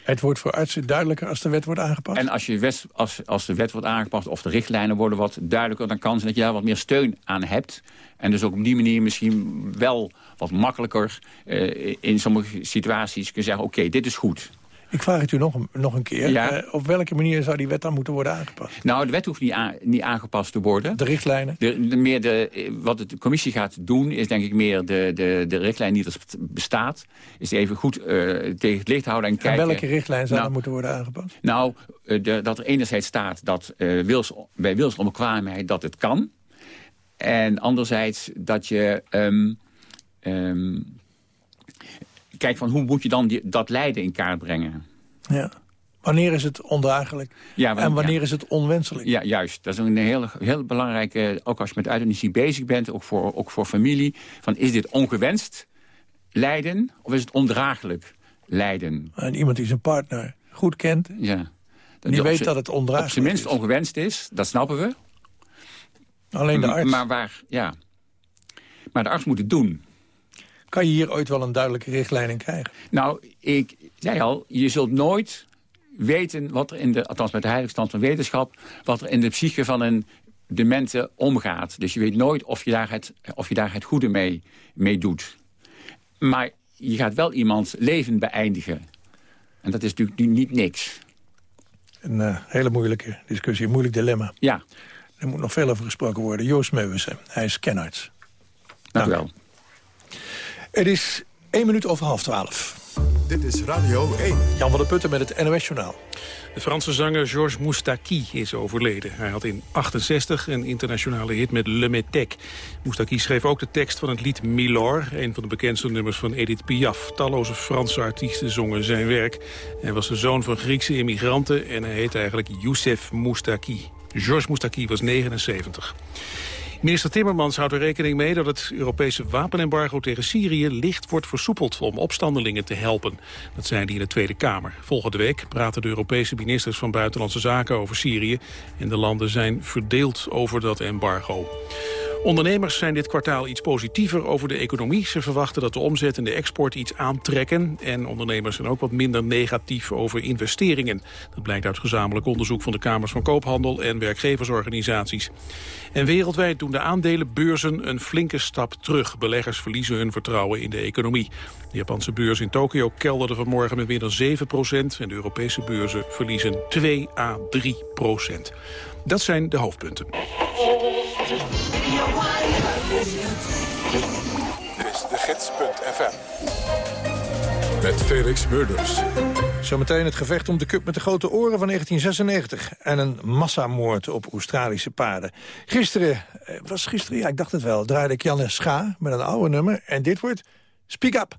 Het wordt voor artsen duidelijker als de wet wordt aangepast? En als, je als, als de wet wordt aangepast of de richtlijnen worden wat duidelijker... dan kan het dat je daar wat meer steun aan hebt. En dus ook op die manier misschien wel wat makkelijker... eh, in sommige situaties kun zeggen, oké, dit is goed. Ik vraag het u nog, een- nog een keer. Ja. Eh, op welke manier zou die wet dan moeten worden aangepast? Nou, de wet hoeft niet, niet aangepast te worden. De richtlijnen? De, de- meer de, wat de commissie gaat doen, is denk ik meer de, de, de richtlijn die er bestaat. Is even goed eh, tegen het licht houden en En kijken. welke richtlijn zou Nou, dan moeten worden aangepast? Nou, eh, de, dat er enerzijds staat dat eh, wils, bij wilsonbekwaamheid dat het kan. En anderzijds dat je... ehm, ehm, kijk van hoe moet je dan die, dat lijden in kaart brengen. Ja. Wanneer is het ondraaglijk? Ja, want- en wanneer ja. is het onwenselijk? Ja, juist. Dat is een heel, heel belangrijke, ook als je met euthanasie bezig bent, ook voor, ook voor familie. Van is dit ongewenst lijden of is het ondraaglijk lijden? En iemand die zijn partner goed kent, Ja. die op weet dat het Op ondraaglijk zijn minst ongewenst is, dat snappen we. Alleen de arts. Maar waar, ja. Maar de arts moet het doen. Kan je hier ooit wel een duidelijke richtlijn in krijgen? Nou, ik zei al, je zult nooit weten wat er in de, althans met de heilige stand van wetenschap, wat er in de psyche van een demente omgaat. Dus je weet nooit of je daar het, of je daar het goede mee, mee doet. Maar je gaat wel iemands leven beëindigen. En dat is natuurlijk nu niet niks. Een eh, hele moeilijke discussie, een moeilijk dilemma. Ja. Er moet nog veel over gesproken worden. Joost Meuwissen, hij is kenarts. Dank u wel. Het is één minuut over half twaalf. Dit is Radio 1. Jan van der Putten met het NOS-journaal. De Franse zanger Georges Moustaki is overleden. Hij had in 68 een internationale hit met Le Métèque. Moustaki schreef ook de tekst van het lied Milor... een van de bekendste nummers van Edith Piaf. Talloze Franse artiesten zongen zijn werk. Hij was de zoon van Griekse immigranten... en hij heet eigenlijk Youssef Moustaki. Georges Moustaki was 79. Minister Timmermans houdt er rekening mee dat het Europese wapenembargo tegen Syrië licht wordt versoepeld om opstandelingen te helpen. Dat zei hij in de Tweede Kamer. Volgende week praten de Europese ministers van Buitenlandse Zaken over Syrië en de landen zijn verdeeld over dat embargo. Ondernemers zijn dit kwartaal iets positiever over de economie. Ze verwachten dat de omzet en de export iets aantrekken. En ondernemers zijn ook wat minder negatief over investeringen. Dat blijkt uit gezamenlijk onderzoek van de Kamers van Koophandel en werkgeversorganisaties. En wereldwijd doen de aandelenbeurzen een flinke stap terug. Beleggers verliezen hun vertrouwen in de economie. De Japanse beurs in Tokio kelderde vanmorgen met meer dan 7 procent... en de Europese beurzen verliezen 2 à 3 procent. Dat zijn de hoofdpunten. Dit is de gids.fm. Met Felix Murders. Zometeen het gevecht om de cup met de grote oren van 1996. En een massamoord op Australische paarden. Gisteren, eh, was gisteren, ja ik dacht het wel, draaide ik Janne Scha met een oude nummer. En dit wordt Speak Up.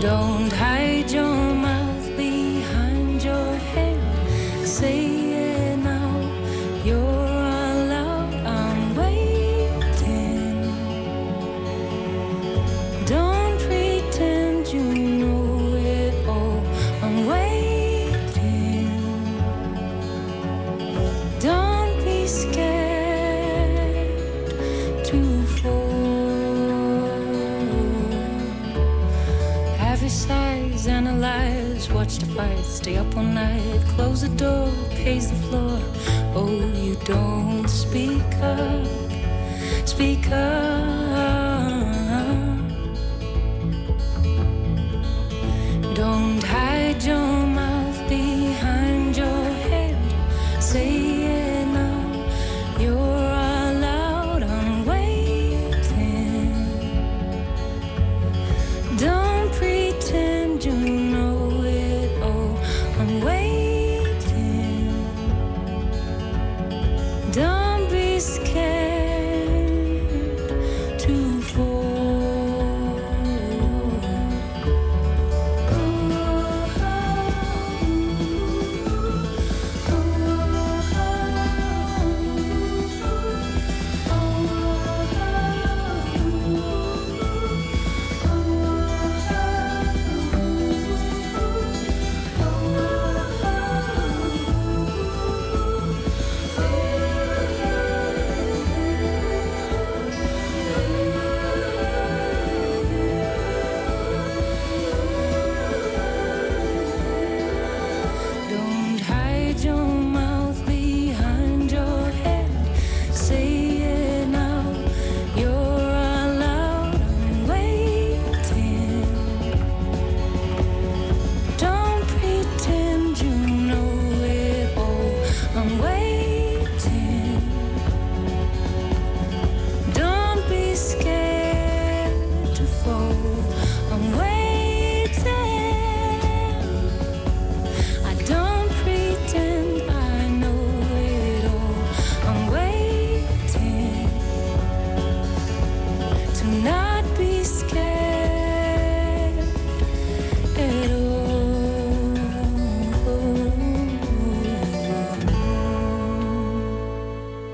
Don't hide your mouth behind your head. Say fight, stay up all night, close the door, pace the floor. Oh, you don't speak up, speak up.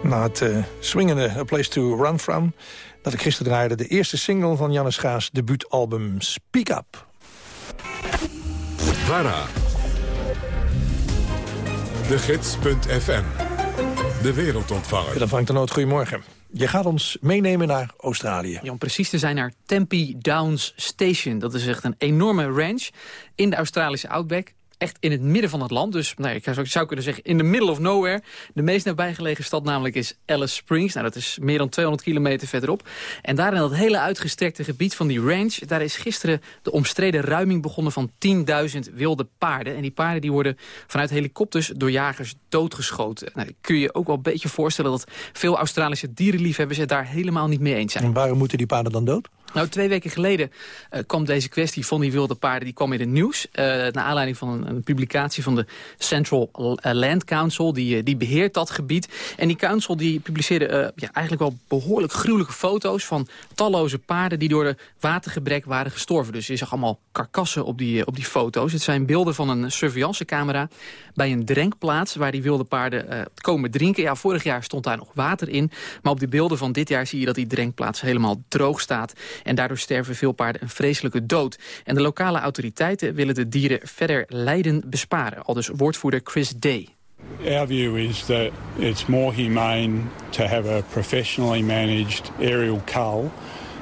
Na het uh, swingende A Place to Run From... dat ik gisteren draaide de eerste single van Janne Schaas debuutalbum Speak Up. VARA. De Gids.fm. De wereldontvanger. Dan Frank de Noot, goedemorgen. Je gaat ons meenemen naar Australië. Ja, om precies te zijn naar Tempe Downs Station. Dat is echt een enorme ranch in de Australische Outback echt in het midden van het land. Dus nou, ik zou kunnen zeggen in the middle of nowhere. De meest nabijgelegen stad namelijk is Alice Springs. Nou, dat is meer dan 200 kilometer verderop. En daar in dat hele uitgestrekte gebied van die ranch... daar is gisteren de omstreden ruiming begonnen van 10.000 wilde paarden. En die paarden die worden vanuit helikopters door jagers doodgeschoten. Nou, kun je je ook wel een beetje voorstellen... dat veel Australische dierenliefhebbers het daar helemaal niet mee eens zijn. En waarom moeten die paarden dan dood? Nou, twee weken geleden uh, kwam deze kwestie van die wilde paarden... die kwam in het nieuws. Uh, naar aanleiding van een, een, publicatie van de Central eh, Land Council. Die, die beheert dat gebied. En die council die publiceerde ja, eigenlijk wel behoorlijk gruwelijke foto's... van talloze paarden die door de watergebrek waren gestorven. Dus je zag allemaal karkassen op die, op die foto's. Het zijn beelden van een surveillancecamera bij een drinkplaats... waar die wilde paarden komen drinken. Ja, vorig jaar stond daar nog water in. Maar op die beelden van dit jaar zie je dat die drinkplaats helemaal droog staat... En daardoor sterven veel paarden een vreselijke dood. En de lokale autoriteiten willen de dieren verder lijden besparen. Al dus woordvoerder Chris Day. Our view is that it's more humane to have a professionally managed aerial cull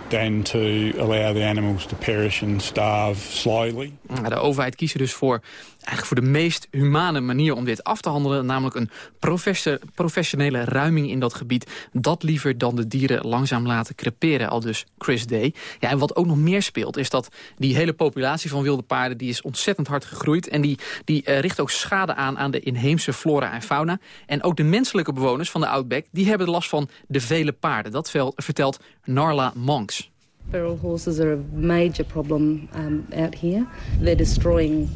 than to allow the animals to perish and starve slowly. De overheid kiest er dus voor eigenlijk voor de meest humane manier om dit af te handelen. Namelijk een professionele ruiming in dat gebied. Dat liever dan de dieren langzaam laten creperen, al dus Chris Day. Ja, en wat ook nog meer speelt is dat die hele populatie van wilde paarden... die is ontzettend hard gegroeid. En die, die uh, richt ook schade aan aan de inheemse flora en fauna. En ook de menselijke bewoners van de Outback... die hebben last van de vele paarden. Dat vertelt Narla Monks. Feral horses are a major problem um, out here. They're destroying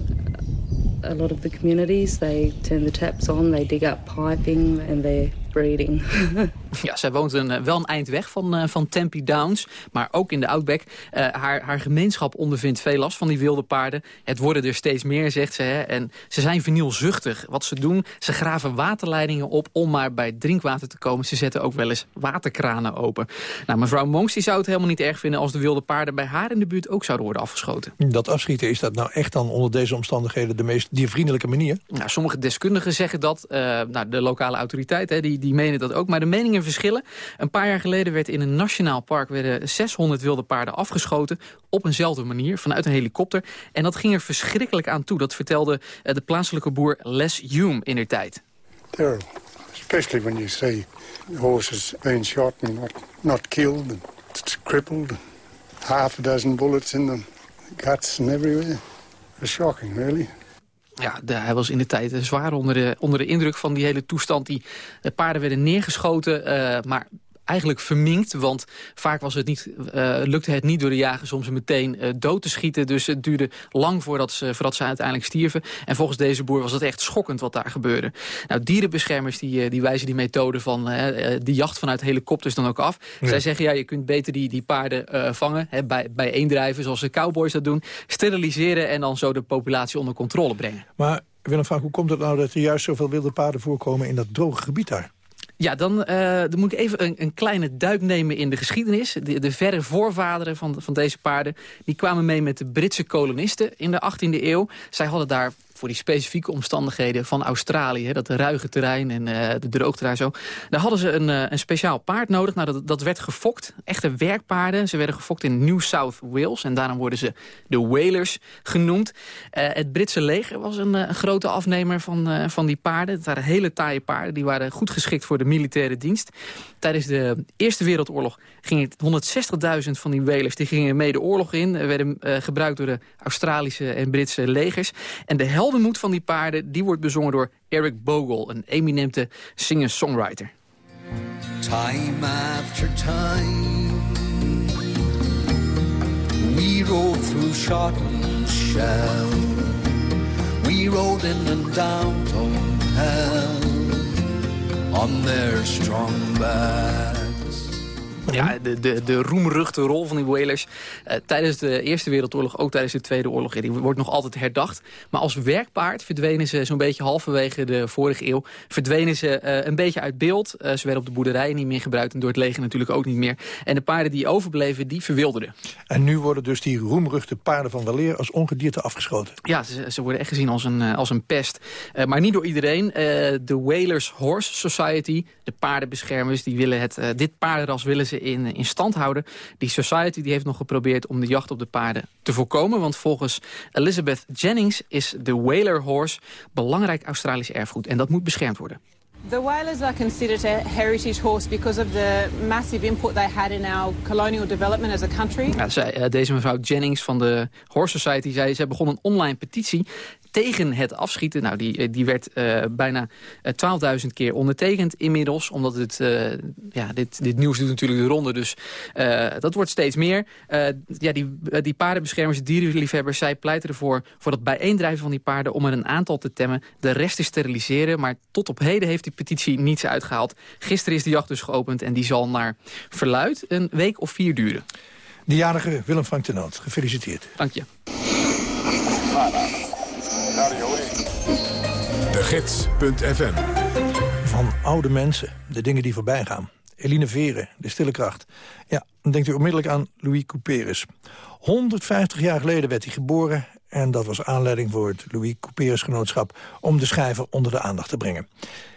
a lot of the communities. They turn the taps on, they dig up piping and they're breeding. ja, zij woont een, eh, wel een eind weg van, uh, van Tempe Downs, maar ook in de Outback. Uh, haar, haar gemeenschap ondervindt veel last van die wilde paarden. Het worden er steeds meer, zegt ze. Hè, en ze zijn vernielzuchtig. Wat ze doen, ze graven waterleidingen op om maar bij drinkwater te komen. Ze zetten ook wel eens waterkranen open. Nou, mevrouw Monks die zou het helemaal niet erg vinden als de wilde paarden bij haar in de buurt ook zouden worden afgeschoten. Dat afschieten, is dat nou echt dan onder deze omstandigheden de meest diervriendelijke manier? Nou, sommige deskundigen zeggen dat. Uh, nou, de lokale autoriteit, hè, die, die menen dat ook. Maar de meningen verschillen. Een paar jaar geleden werd in een nationaal park werden 600 wilde paarden afgeschoten. Op eenzelfde manier, vanuit een helikopter. En dat ging er verschrikkelijk aan toe. Dat vertelde uh, de plaatselijke boer Les Hume in der tijd. Terrible. Especially when you see horses being shot and not, not killed. And it's crippled. Half a dozen bullets in them. Guts and everywhere. It's shocking, really. Ja, hij was in de tijd zwaar onder de, onder de indruk van die hele toestand. Die de paarden werden neergeschoten, uh, maar eigenlijk verminkt. Want vaak was het niet, uh, lukte het niet door de jagers om ze meteen uh, dood te schieten. Dus het duurde lang voordat ze, voordat ze uiteindelijk stierven. En volgens deze boer was het echt schokkend wat daar gebeurde. Nou, dierenbeschermers die, uh, die wijzen die methode van die jacht vanuit helikopters dan ook af. Zij zeggen, ja, je kunt beter die, die paarden vangen. Hè, bij, bij eendrijven, zoals de cowboys dat doen. Steriliseren en dan zo de populatie onder controle brengen. Maar Willem Frank, hoe komt het nou dat er juist zoveel wilde paarden voorkomen in dat droge gebied daar? Ja, dan, uh, dan moet ik even een, een, kleine duik nemen in de geschiedenis. De, de verre voorvaderen van, van deze paarden... die kwamen mee met de Britse kolonisten in de 18e eeuw. Zij hadden daar voor die specifieke omstandigheden van Australië. dat ruige terrein en uh, de droogte daar zo. Daar hadden ze een, uh, een speciaal paard nodig. Nou, dat, dat werd gefokt. Echte werkpaarden. Ze werden gefokt in New South Wales. En daarom worden ze de Whalers genoemd. Uh, het Britse leger was een, een grote afnemer van, van die paarden. Het waren hele taaie paarden. Die waren goed geschikt voor de militaire dienst. Tijdens de Eerste Wereldoorlog gingen 160.000 van die Whalers die gingen mee de oorlog in. werden gebruikt door de Australische en Britse legers. En de heldenmoed van die paarden... die wordt bezongen door Eric Bogle, een eminente singer-songwriter. Time after time We rode through shot and shell We rode in and down hell On their strong backs Ja, de, de, de roemruchte rol van die whalers uh, tijdens de Eerste Wereldoorlog, ook tijdens de Tweede Oorlog, die wordt nog altijd herdacht. Maar als werkpaard verdwenen ze zo'n beetje halverwege de vorige eeuw, verdwenen ze uh, een beetje uit beeld. Uh, ze werden op de boerderijen niet meer gebruikt en door het leger natuurlijk ook niet meer. En de paarden die overbleven, die verwilderden. En nu worden dus die roemruchte paarden van weleer als ongedierte afgeschoten? Ja, ze, ze worden echt gezien als een, als een pest. maar niet door iedereen. de Whalers Horse Society, de paardenbeschermers, die willen het, dit paardenras willen ze in, in stand houden. Die Society die heeft nog geprobeerd om de jacht op de paarden te voorkomen. Want volgens Elizabeth Jennings is de Whaler Horse belangrijk Australisch erfgoed. En dat moet beschermd worden. The whalers are considered a heritage horse because of the massive input they had in our colonial development as a country. Eh, deze mevrouw Jennings van de Horse Society zei, zij begon een online petitie tegen het afschieten. Nou, die, eh, die werd uh, bijna 12.000 keer ondertekend inmiddels. Omdat het, ja, dit, dit nieuws doet natuurlijk de ronde. Dus dat wordt steeds meer. ja, die, die paardenbeschermers, dierenliefhebbers, zij pleiten ervoor... voor het bijeendrijven van die paarden om er een aantal te temmen. De rest te steriliseren. Maar tot op heden heeft die petitie niets uitgehaald. Gisteren is de jacht dus geopend en die zal naar verluid een week of vier duren. De jarige Willem Frank Tenoot, gefeliciteerd. Dank je. De Gids.fm Van oude mensen, de dingen die voorbij gaan. Eline Veren, de stille kracht. Ja, dan denkt u onmiddellijk aan Louis Couperus. 150 jaar geleden werd hij geboren... en dat was aanleiding voor het Louis Couperus Genootschap... om de schrijver onder de aandacht te brengen.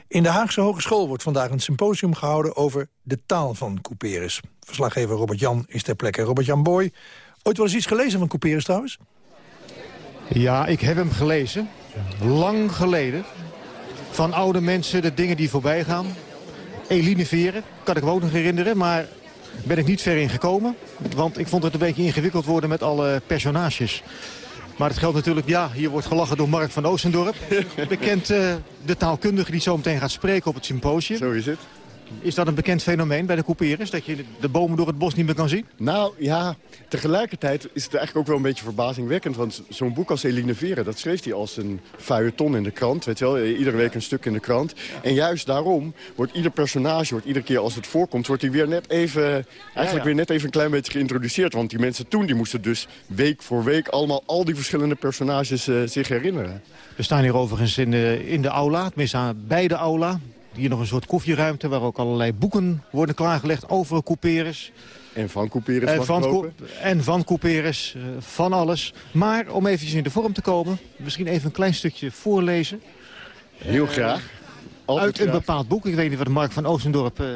In de Haagse Hogeschool wordt vandaag een symposium gehouden... over de taal van Couperus. Verslaggever Robert-Jan is ter plekke. Robert-Jan Boy, ooit wel eens iets gelezen van Couperus trouwens? Ja, ik heb hem gelezen. Lang geleden. Van oude mensen, de dingen die voorbij gaan. Eline Veren, kan ik me ook nog herinneren. Maar ben ik niet ver in gekomen. Want ik vond het een beetje ingewikkeld worden met alle personages. Maar het geldt natuurlijk, ja, hier wordt gelachen door Mark van Oostendorp. Bekend uh, de taalkundige die zo meteen gaat spreken op het symposium. Zo is het. Is dat een bekend fenomeen bij de couperers? Dat je de bomen door het bos niet meer kan zien? Nou ja, tegelijkertijd is het eigenlijk ook wel een beetje verbazingwekkend. Want zo'n boek als Eline Veren, dat schreef hij als een feuilleton in de krant. Weet je wel, iedere week een stuk in de krant. En juist daarom wordt ieder personage, wordt iedere keer als het voorkomt... wordt hij weer net even, eigenlijk weer net even een klein beetje geïntroduceerd. Want die mensen toen, die moesten dus week voor week... allemaal al die verschillende personages uh, zich herinneren. We staan hier overigens in de, in de aula, tenminste bij de aula. Hier nog een soort koffieruimte waar ook allerlei boeken worden klaargelegd over couperus. En van couperus en van, en van couperus, uh, van alles. Maar om eventjes in de vorm te komen, misschien even een klein stukje voorlezen. Heel graag. Altijd uit een bepaald boek. Ik weet niet wat Mark van Oostendorp uh,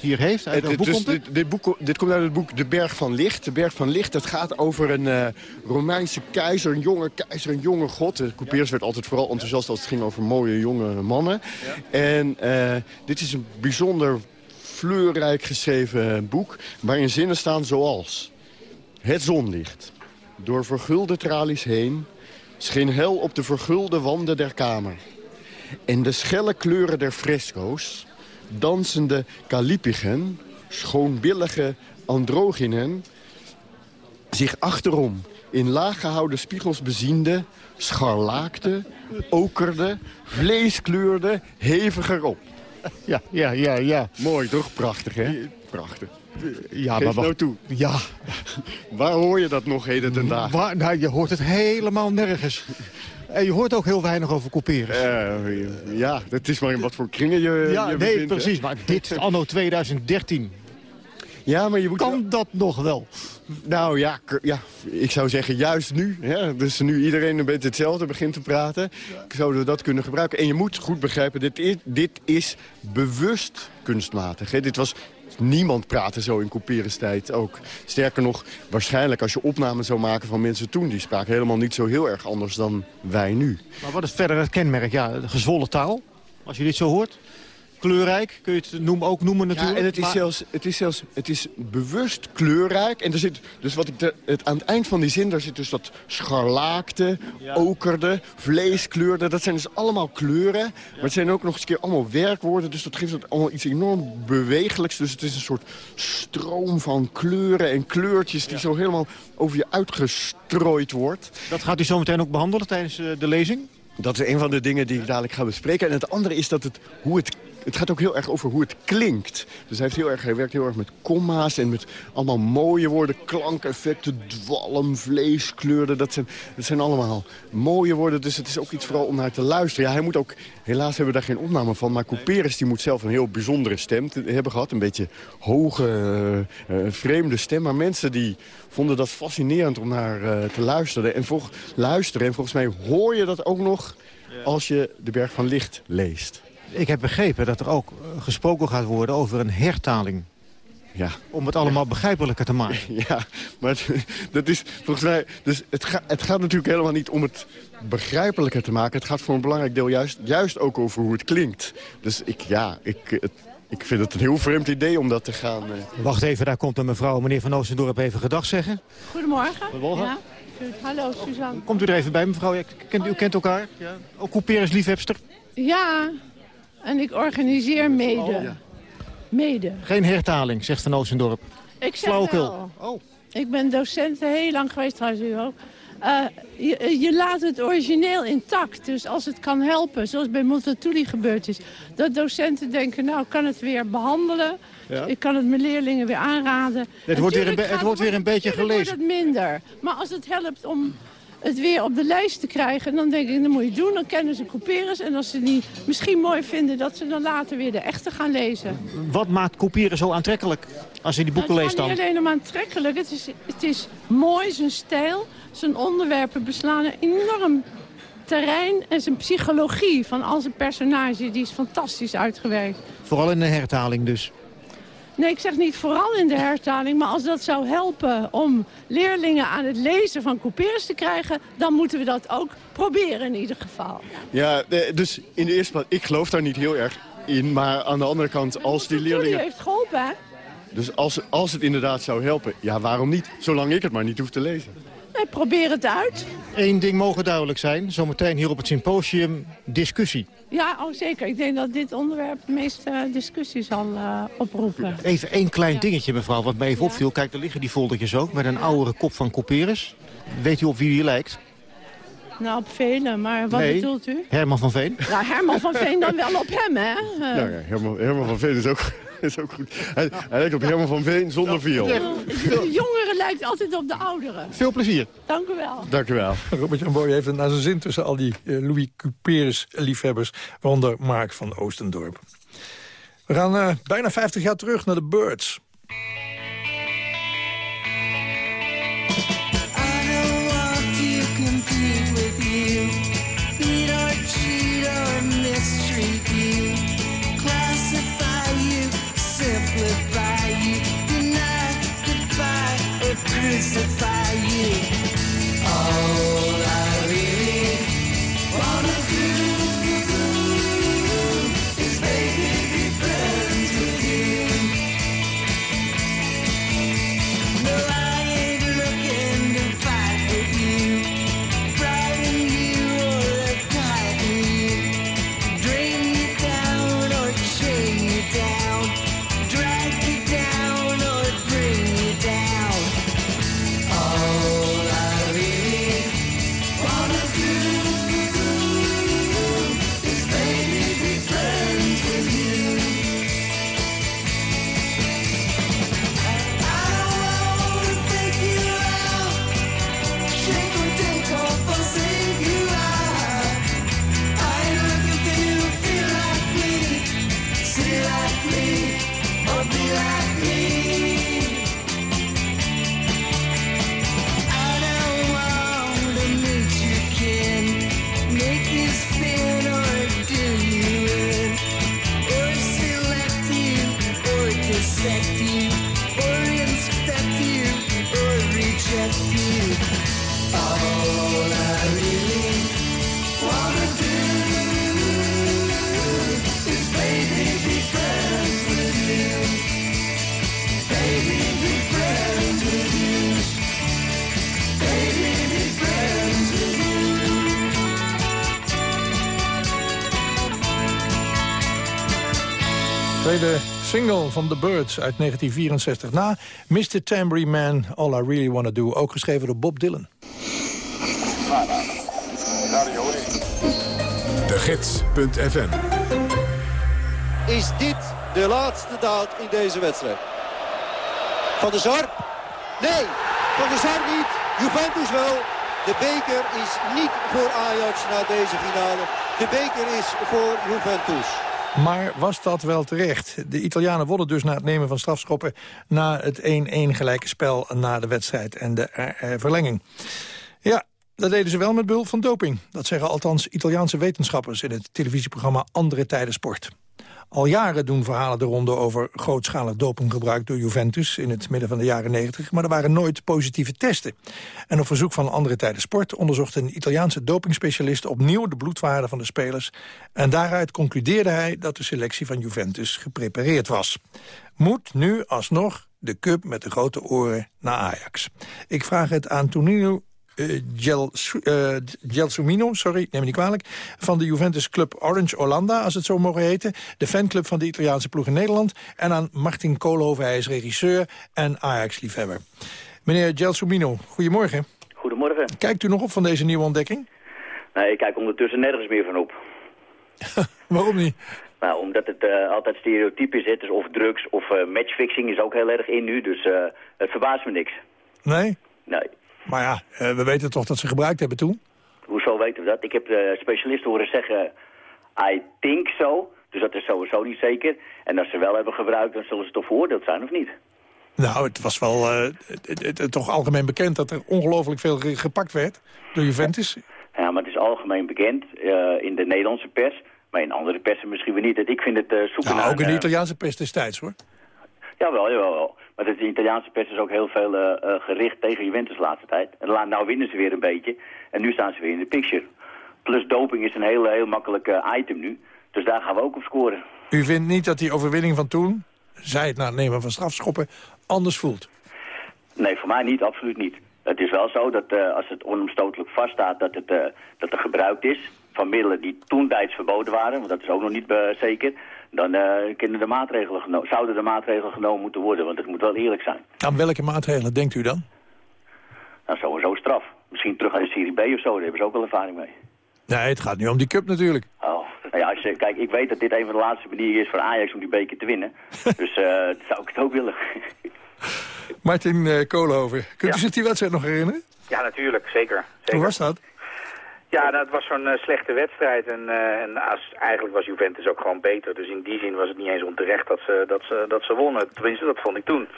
hier heeft. Uit het, boek dus komt dit, dit, boek, dit komt uit het boek De Berg van Licht. De Berg van Licht, dat gaat over een uh, Romeinse keizer, een jonge keizer, een jonge god. De couperus werd altijd vooral enthousiast als het ging over mooie jonge mannen. Ja. En uh, dit is een bijzonder fleurrijk geschreven boek... waarin zinnen staan zoals... Het zonlicht, door vergulde tralies heen... scheen hel op de vergulde wanden der kamer. En de schelle kleuren der fresco's dansende kalipigen, schoonbillige androgynen... zich achterom in laaggehouden spiegels beziende... scharlaakte, okerde, vleeskleurde, heviger op. Ja, ja, ja, ja. Mooi, toch? Prachtig, hè? Prachtig. Ja, Geef maar nou toe. Ja. Waar hoor je dat nog heden ten dagen? Waar, nou, je hoort het helemaal nergens. En je hoort ook heel weinig over kopiëren. Uh, ja, dat is maar in wat voor kringen je, ja, je nee, bevindt, precies. Hè? Maar dit anno 2013. Ja, maar je moet... Kan dat nog wel? Nou ja, ja, ik zou zeggen juist nu. Hè, dus nu iedereen een beetje hetzelfde begint te praten. Zouden we dat kunnen gebruiken. En je moet goed begrijpen, dit is, dit is bewust kunstmatig. Hè. Dit was Niemand praatte zo in Couperus-tijd ook. Sterker nog, waarschijnlijk als je opnamen zou maken van mensen toen... die spraken helemaal niet zo heel erg anders dan wij nu. Maar wat is verder het kenmerk? Ja, gezwollen taal, als je dit zo hoort. Kleurrijk, kun je het noemen, ook noemen natuurlijk. Ja, en het is, maar... zelfs, het is zelfs het is bewust kleurrijk. En er zit, dus wat ik de, het, aan het eind van die zin, daar zit dus dat scharlaakte, ja. okerde, vleeskleurde. Dat zijn dus allemaal kleuren. Ja. Maar het zijn ook nog eens keer allemaal werkwoorden. Dus dat geeft het allemaal iets enorm bewegelijks. Dus het is een soort stroom van kleuren en kleurtjes... die zo helemaal over je uitgestrooid wordt. Dat gaat u zo meteen ook behandelen tijdens de lezing? Dat is een van de dingen die ik dadelijk ga bespreken. En het andere is dat het, hoe het het gaat ook heel erg over hoe het klinkt. Dus hij, heeft heel erg, hij werkt heel erg met komma's en met allemaal mooie woorden. Klankeffecten, dwalm, vleeskleuren. Dat zijn, dat zijn allemaal mooie woorden. Dus het is ook iets vooral om naar te luisteren. Ja, hij moet ook, helaas hebben we daar geen opname van. Maar Couperus die moet zelf een heel bijzondere stem te hebben gehad. Een beetje hoge, uh, vreemde stem. Maar mensen die vonden dat fascinerend om naar uh, te luisteren. En, luisteren. en volgens mij hoor je dat ook nog als je de Berg van Licht leest. Ik heb begrepen dat er ook eh, gesproken gaat worden over een hertaling. Ja. Om het allemaal begrijpelijker te maken. Ja, maar dat is volgens mij... Dus het, ga, het gaat natuurlijk helemaal niet om het begrijpelijker te maken. Het gaat voor een belangrijk deel juist, juist ook over hoe het klinkt. Dus ik, ja, ik, ik vind het een heel vreemd idee om dat te gaan... Uh... Wacht even, daar komt een mevrouw, meneer Van Oostendorp, even gedag zeggen. Goedemorgen. Goedemorgen. Ja. Hallo, Suzanne. Komt u er even bij, mevrouw? U kent, u kent elkaar? Ja. Ook couperus liefhebster? Ja, en ik organiseer mede. Mede. Geen hertaling, zegt Van Oostendorp. Ik zeg wel. Oh. Ik ben docent heel lang geweest, trouwens u ook. Uh, je, je, laat het origineel intact. Dus als het kan helpen, zoals bij Multatuli gebeurd is... dat docenten denken, nou, kan het weer behandelen... Ja. Ik kan het mijn leerlingen weer aanraden. Het wordt weer een, het wordt weer een beetje gelezen. wordt het minder. Maar als het helpt om het weer op de lijst te krijgen... dan denk ik, dat moet je doen. Dan kennen ze couperus. En als ze die misschien mooi vinden... dat ze dan later weer de echte gaan lezen. Wat maakt kopiëren zo aantrekkelijk als je die boeken leest dan? Het is niet alleen maar aantrekkelijk. Het is, het is mooi, zijn stijl. Zijn onderwerpen beslaan een enorm terrein. En zijn psychologie van al zijn personages. Die is fantastisch uitgewerkt. Vooral in de hertaling dus. Nee, ik zeg niet vooral in de hertaling, maar als dat zou helpen om leerlingen aan het lezen van couperus te krijgen, dan moeten we dat ook proberen in ieder geval. Ja, dus in de eerste plaats, ik geloof daar niet heel erg in, maar aan de andere kant, als die leerlingen... heeft geholpen, hè? Dus als, als het inderdaad zou helpen, ja, waarom niet? Zolang ik het maar niet hoef te lezen. Nee, probeer het uit. Eén ding mogen duidelijk zijn, zometeen hier op het symposium, discussie. Ja, oh, zeker. Ik denk dat dit onderwerp de meeste uh, discussie zal uh, oproepen. Even één klein dingetje, mevrouw, wat mij even opviel. Kijk, er liggen die foldertjes ook met een oudere kop van Couperus. Weet u op wie die lijkt? Nou, op velen, maar wat bedoelt u? Herman van Veen. Ja, Herman van Veen dan wel op hem, hè? Uh. Ja, ja Herman, Herman van Veen is ook is ook goed. Hij, hij lijkt op Herman van Veen zonder viool. De jongere lijkt altijd op de ouderen. Veel plezier. Dank u wel. Dank u wel. Robert Jan Boy heeft het naar zijn zin tussen al die uh, Louis Cuperus-liefhebbers... waaronder Mark van Oostendorp. We gaan uh, bijna 50 jaar terug naar de Birds. Single van The Birds uit 1964. Na Mr. Tambourine Man, All I Really Wanna Do. Ook geschreven door Bob Dylan. De Gids.fm is dit de laatste daad in deze wedstrijd. Van de Sar? Nee, Van de Sar niet. Juventus wel. De beker is niet voor Ajax na deze finale. De beker is voor Juventus. Maar was dat wel terecht? De Italianen wonnen dus na het nemen van strafschoppen... na het 1-1 gelijke spel na de wedstrijd en de uh, verlenging. Ja, dat deden ze wel met behulp van doping. Dat zeggen althans Italiaanse wetenschappers... in het televisieprogramma Andere Tijden Sport. Al jaren doen verhalen de ronde over grootschalig dopinggebruik door Juventus in het midden van de jaren 90, maar er waren nooit positieve testen. En op verzoek van andere tijden sport onderzocht een Italiaanse dopingspecialist opnieuw de bloedwaarden van de spelers. En daaruit concludeerde hij dat de selectie van Juventus geprepareerd was. Moet nu alsnog de cup met de grote oren naar Ajax. Ik vraag het aan Tonino uh, Gel, uh, Gelsomino, sorry, neem me niet kwalijk... van de Juventus Club Orange Orlando, als het zo mogen heten... de fanclub van de Italiaanse ploeg in Nederland... en aan Martin Koolhoven, hij is regisseur en Ajax-liefhebber. Meneer Gelsomino, goedemorgen. Goedemorgen. Kijkt u nog op van deze nieuwe ontdekking? Nee, ik kijk ondertussen nergens meer van op. Waarom niet? Nou, omdat het uh, altijd stereotyp is. Het is of drugs of uh, matchfixing is ook heel erg in nu. Dus uh, het verbaast me niks. Nee? Nee. Maar ja, uh, we weten toch dat ze gebruikt hebben toen? Hoezo weten we dat? Ik heb de specialisten horen zeggen, I think so. Dus dat is sowieso niet zeker. En als ze wel hebben gebruikt, dan zullen ze toch veroordeeld zijn, of niet? Nou, het was wel uh, het, het, het, toch algemeen bekend dat er ongelooflijk veel gepakt werd door Juventus. Ja, maar het is algemeen bekend uh, in de Nederlandse pers. Maar in andere persen misschien weer niet. Ik vind het uh, zoeken nou, naar... ook in de Italiaanse pers destijds, hoor. Jawel, jawel. wel. Maar de Italiaanse pers is ook heel veel uh, uh, gericht tegen Juventus de laatste tijd. En nou winnen ze weer een beetje. En nu staan ze weer in de picture. Plus doping is een heel, heel makkelijk uh, item nu. Dus daar gaan we ook op scoren. U vindt niet dat die overwinning van toen, zij het na het nemen van strafschoppen, anders voelt? Nee, voor mij niet. Absoluut niet. Het is wel zo dat als het onomstotelijk vaststaat dat, het, dat er gebruikt is van middelen die toen tijds verboden waren, want dat is ook nog niet zeker, dan uh, kunnen de maatregelen zouden de maatregelen genomen moeten worden. Want het moet wel eerlijk zijn. Aan welke maatregelen denkt u dan? Nou, sowieso straf. Misschien terug naar de Serie B of zo, daar hebben ze ook wel ervaring mee. Nee, het gaat nu om die cup natuurlijk. Oh, nou ja, als je, kijk, ik weet dat dit een van de laatste manieren is voor Ajax om die beker te winnen. dus uh, zou ik het ook willen. Martin uh, Koolhoven, kunt ja. u zich die wedstrijd nog herinneren? Ja, natuurlijk, zeker. zeker. Hoe was dat? Ja, dat was zo'n uh, slechte wedstrijd en, uh, en als, eigenlijk was Juventus ook gewoon beter. Dus in die zin was het niet eens onterecht dat ze, dat ze, dat ze wonnen. Tenminste, dat vond ik toen.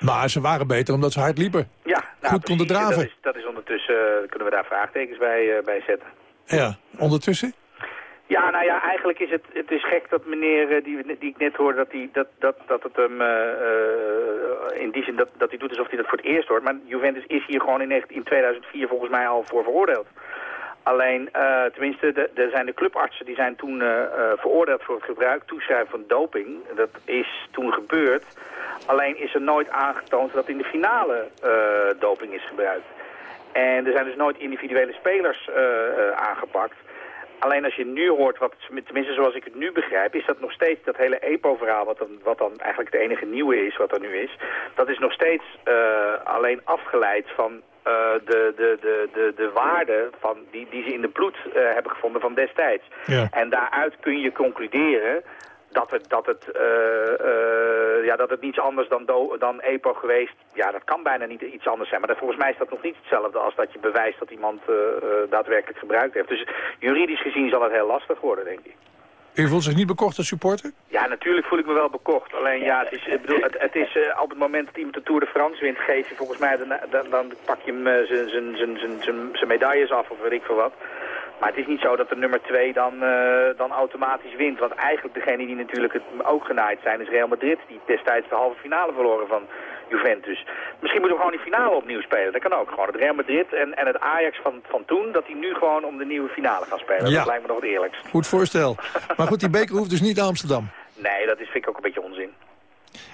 Maar ze waren beter omdat ze hard liepen. Ja, nou, Goed konden draven. Dat is, dat is ondertussen, uh, kunnen we daar vraagtekens bij, bij zetten. Ja, ondertussen? Ja, nou ja, eigenlijk is het, het is gek dat meneer die, die ik net hoorde, dat, die, dat, dat, dat het hem in die zin dat, dat hij doet alsof hij dat voor het eerst hoort. Maar Juventus is hier gewoon in, in 2004 volgens mij al voor veroordeeld. Alleen, uh, tenminste, er zijn de clubartsen die zijn toen uh, uh, veroordeeld voor het gebruik, toeschrijven van doping. Dat is toen gebeurd. Alleen is er nooit aangetoond dat in de finale doping is gebruikt. En er zijn dus nooit individuele spelers aangepakt. Alleen als je nu hoort, wat, tenminste zoals ik het nu begrijp, is dat nog steeds dat hele EPO-verhaal, wat dan, wat dan eigenlijk het enige nieuwe is wat er nu is, dat is nog steeds alleen afgeleid van uh, de, de, de, de, de waarde van die, die ze in de bloed uh, hebben gevonden van destijds. Ja. En daaruit kun je concluderen dat het, dat het, uh, ja, dat het niets anders dan, do, dan EPO geweest. Ja, dat kan bijna niet iets anders zijn. Maar dat, volgens mij is dat nog niet hetzelfde als dat je bewijst dat iemand daadwerkelijk gebruikt heeft. Dus juridisch gezien zal het heel lastig worden, denk ik. U voelt zich niet bekocht als supporter? Ja, natuurlijk voel ik me wel bekocht. Alleen ja, het is, ik bedoel, het, het is uh, op het moment dat iemand de Tour de France wint, geef je volgens mij, dan, dan, dan pak je hem uh, zijn medailles af of weet ik veel wat. Maar het is niet zo dat de nummer 2 dan, uh, dan automatisch wint. Want eigenlijk degene die natuurlijk het ook genaaid zijn is Real Madrid. Die destijds de halve finale verloren van Juventus. Misschien moeten we gewoon die finale opnieuw spelen. Dat kan ook gewoon. Het Real Madrid en, en het Ajax van, van toen, dat die nu gewoon om de nieuwe finale gaan spelen. Ja. Dat lijkt me nog het eerlijkst. Goed voorstel. maar goed, die beker hoeft dus niet naar Amsterdam. Nee, dat is, vind ik ook een beetje onzin.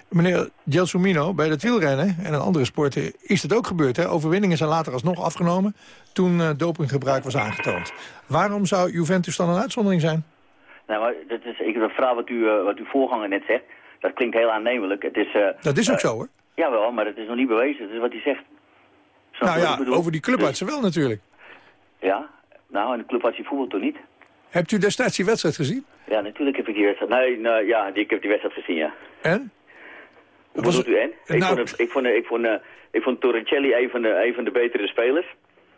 Meneer Gelsomino, bij het wielrennen en een andere sporten is het ook gebeurd. Hè? Overwinningen zijn later alsnog afgenomen toen uh, dopinggebruik was aangetoond. Waarom zou Juventus dan een uitzondering zijn? Nou, maar dat is ik, dat verhaal wat, u, uh, wat uw voorganger net zegt, dat klinkt heel aannemelijk. Het is, uh, dat is ook zo hoor. Jawel, maar het is nog niet bewezen. Dat is wat hij zegt. Snap nou ja, over die clubartsen dus, wel natuurlijk. Ja, nou en de clubarts die voetbal toch niet? Hebt u destijds die wedstrijd gezien? Ja, natuurlijk heb ik die wedstrijd... Nee, nou, ja, ik heb die wedstrijd gezien, ja. En? Hoe bedoelt u en? Ik, Nou- vond, ik, vond, ik, vond, eh, ik vond Torricelli een van, de, een van de betere spelers.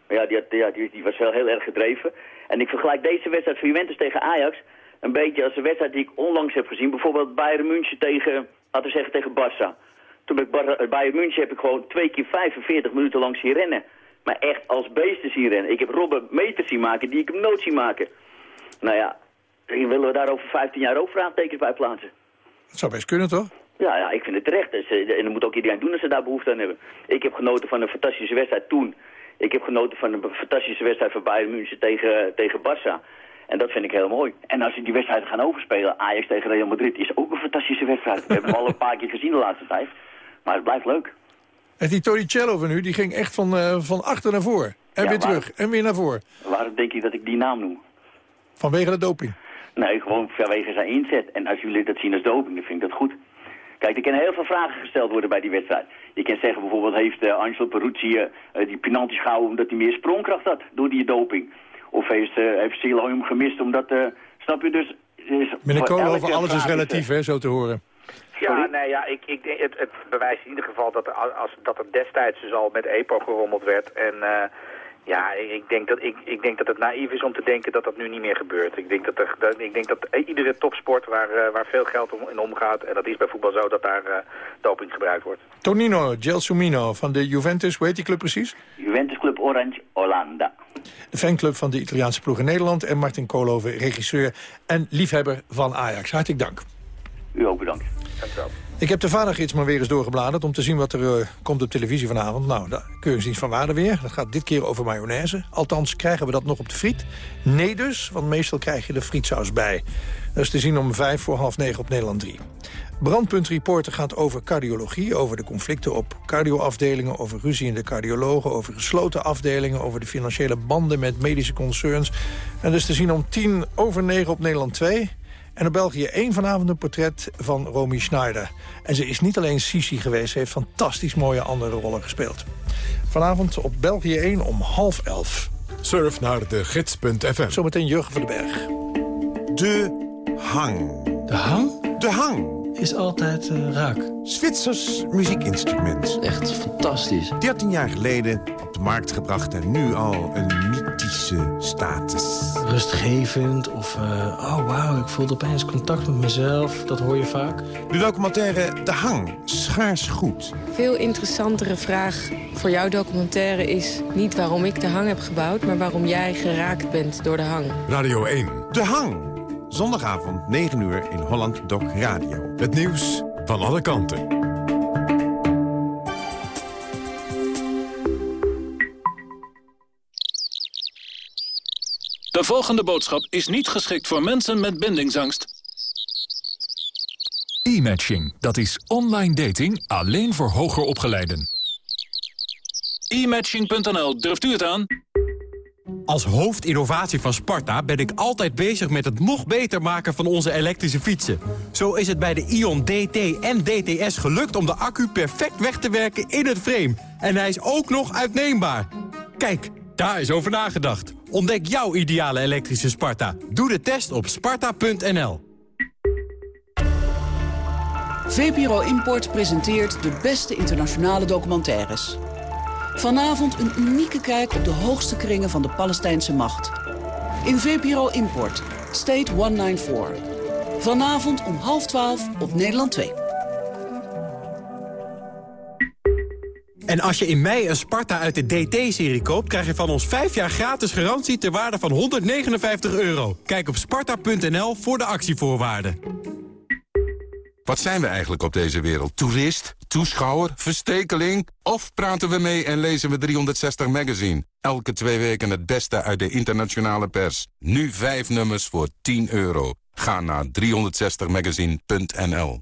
Maar ja, die, had, ja die, die was wel heel erg gedreven. En ik vergelijk deze wedstrijd van Juventus tegen Ajax... een beetje als de wedstrijd die ik onlangs heb gezien. Bijvoorbeeld Bayern München tegen, laten we zeggen, tegen Barça. Toen bij Bar- eh, München heb ik gewoon twee keer 45 minuten lang zien rennen. Maar echt als beesten zien rennen. Ik heb Robben meters zien maken die ik hem nooit zien maken. Nou ja, willen we daar over 15 jaar ook vraagtekens bij plaatsen? Dat zou best kunnen, toch? Ja, ja, ik vind het terecht. Dus, eh, en dat moet ook iedereen doen als ze daar behoefte aan hebben. Ik heb genoten van een fantastische wedstrijd toen. Ik heb genoten van een fantastische wedstrijd van Bayern München tegen, tegen Barça. En dat vind ik heel mooi. En als we die wedstrijden gaan overspelen, Ajax tegen Real Madrid is ook een fantastische wedstrijd. We hebben hem al een paar keer gezien de laatste tijd. Maar het blijft leuk. En die Torricello van u, die ging echt van, eh, van achter naar voor. En Ja, weer terug. En weer naar voor. Waarom denk je dat ik die naam noem? Vanwege de doping. Nee, gewoon vanwege zijn inzet. En als jullie dat zien als doping, dan vind ik dat goed. Kijk, er kunnen heel veel vragen gesteld worden bij die wedstrijd. Je kan zeggen bijvoorbeeld, heeft eh, Angelo Peruzzi eh, die penalty gehouden omdat hij meer sprongkracht had door die doping? Of heeft, uh, heeft Silo hem gemist omdat, snap je dus... Meneer Koolhoven, elke alles is relatief, hè, zo te horen. Ja, nee, ja, ik, ik, denk- het, het bewijst in ieder geval dat er, als, dat er destijds dus al met EPO gerommeld werd. En eh, ja, ik denk, dat, ik, ik denk dat het naïef is om te denken dat dat nu niet meer gebeurt. Ik denk dat, er, dat, ik denk dat iedere topsport waar, eh, waar veel geld om, in omgaat, en dat is bij voetbal zo, dat daar eh, doping gebruikt wordt. Tonino Gelsomino van de Juventus, hoe heet die club precies? Juventus Club Orange Hollanda. De fanclub van de Italiaanse ploeg in Nederland. En Martin Koolhoven, regisseur en liefhebber van Ajax. Hartelijk dank. U ook Ik heb de vadergids maar weer eens doorgebladerd om te zien wat er eh, komt op televisie vanavond. Nou, de keuringsdienst van waarde weer. Dat gaat dit keer over mayonaise. Althans, krijgen we dat nog op de friet? Nee dus, want meestal krijg je de frietsaus bij. Dat is te zien om vijf voor half negen op Nederland 3. Brandpunt Reporter gaat over cardiologie, over de conflicten op cardioafdelingen, over ruzie in de cardiologen, over gesloten afdelingen, over de financiële banden met medische concerns. En dus te zien om tien over negen op Nederland 2. En op België 1 vanavond een portret van Romy Schneider. En ze is niet alleen Sisi geweest, ze heeft fantastisch mooie andere rollen gespeeld. Vanavond op België 1 om half elf. Surf naar de gids.fm. Zometeen Jurgen van den Berg. De hang. De hang? De hang. Is altijd eh, raak. Zwitsers muziekinstrument. Echt fantastisch. 13 jaar geleden op de markt gebracht en nu al een mythische status. Rustgevend of, eh, oh wauw, ik voelde opeens contact met mezelf. Dat hoor je vaak. De documentaire De Hang, schaars goed. Veel interessantere vraag voor jouw documentaire is niet waarom ik de hang heb gebouwd... maar waarom jij geraakt bent door de hang. Radio 1. De Hang. Zondagavond 9 uur in Holland Doc Radio. Het nieuws van alle kanten. De volgende boodschap is niet geschikt voor mensen met bindingsangst. E-matching, dat is online dating alleen voor hoger opgeleiden. E-matching.nl, durft u het aan? Als hoofdinnovatie van Sparta ben ik altijd bezig met het nog beter maken van onze elektrische fietsen. Zo is het bij de Ion DT en DTS gelukt om de accu perfect weg te werken in het frame. En hij is ook nog uitneembaar. Kijk, daar is over nagedacht. Ontdek jouw ideale elektrische Sparta. Doe de test op sparta.nl. VPRO Import presenteert de beste internationale documentaires. Vanavond een unieke kijk op de hoogste kringen van de Palestijnse macht. In VPRO Import, State 194. Vanavond om half twaalf op Nederland 2. En als je in mei een Sparta uit de DT-serie koopt... krijg je van ons 5 jaar gratis garantie ter waarde van 159 euro. Kijk op sparta.nl voor de actievoorwaarden. Wat zijn we eigenlijk op deze wereld? Toerist? Toeschouwer? Verstekeling? Of praten we mee en lezen we 360 Magazine? Elke twee weken het beste uit de internationale pers. Nu vijf nummers voor 10 euro. Ga naar 360magazine.nl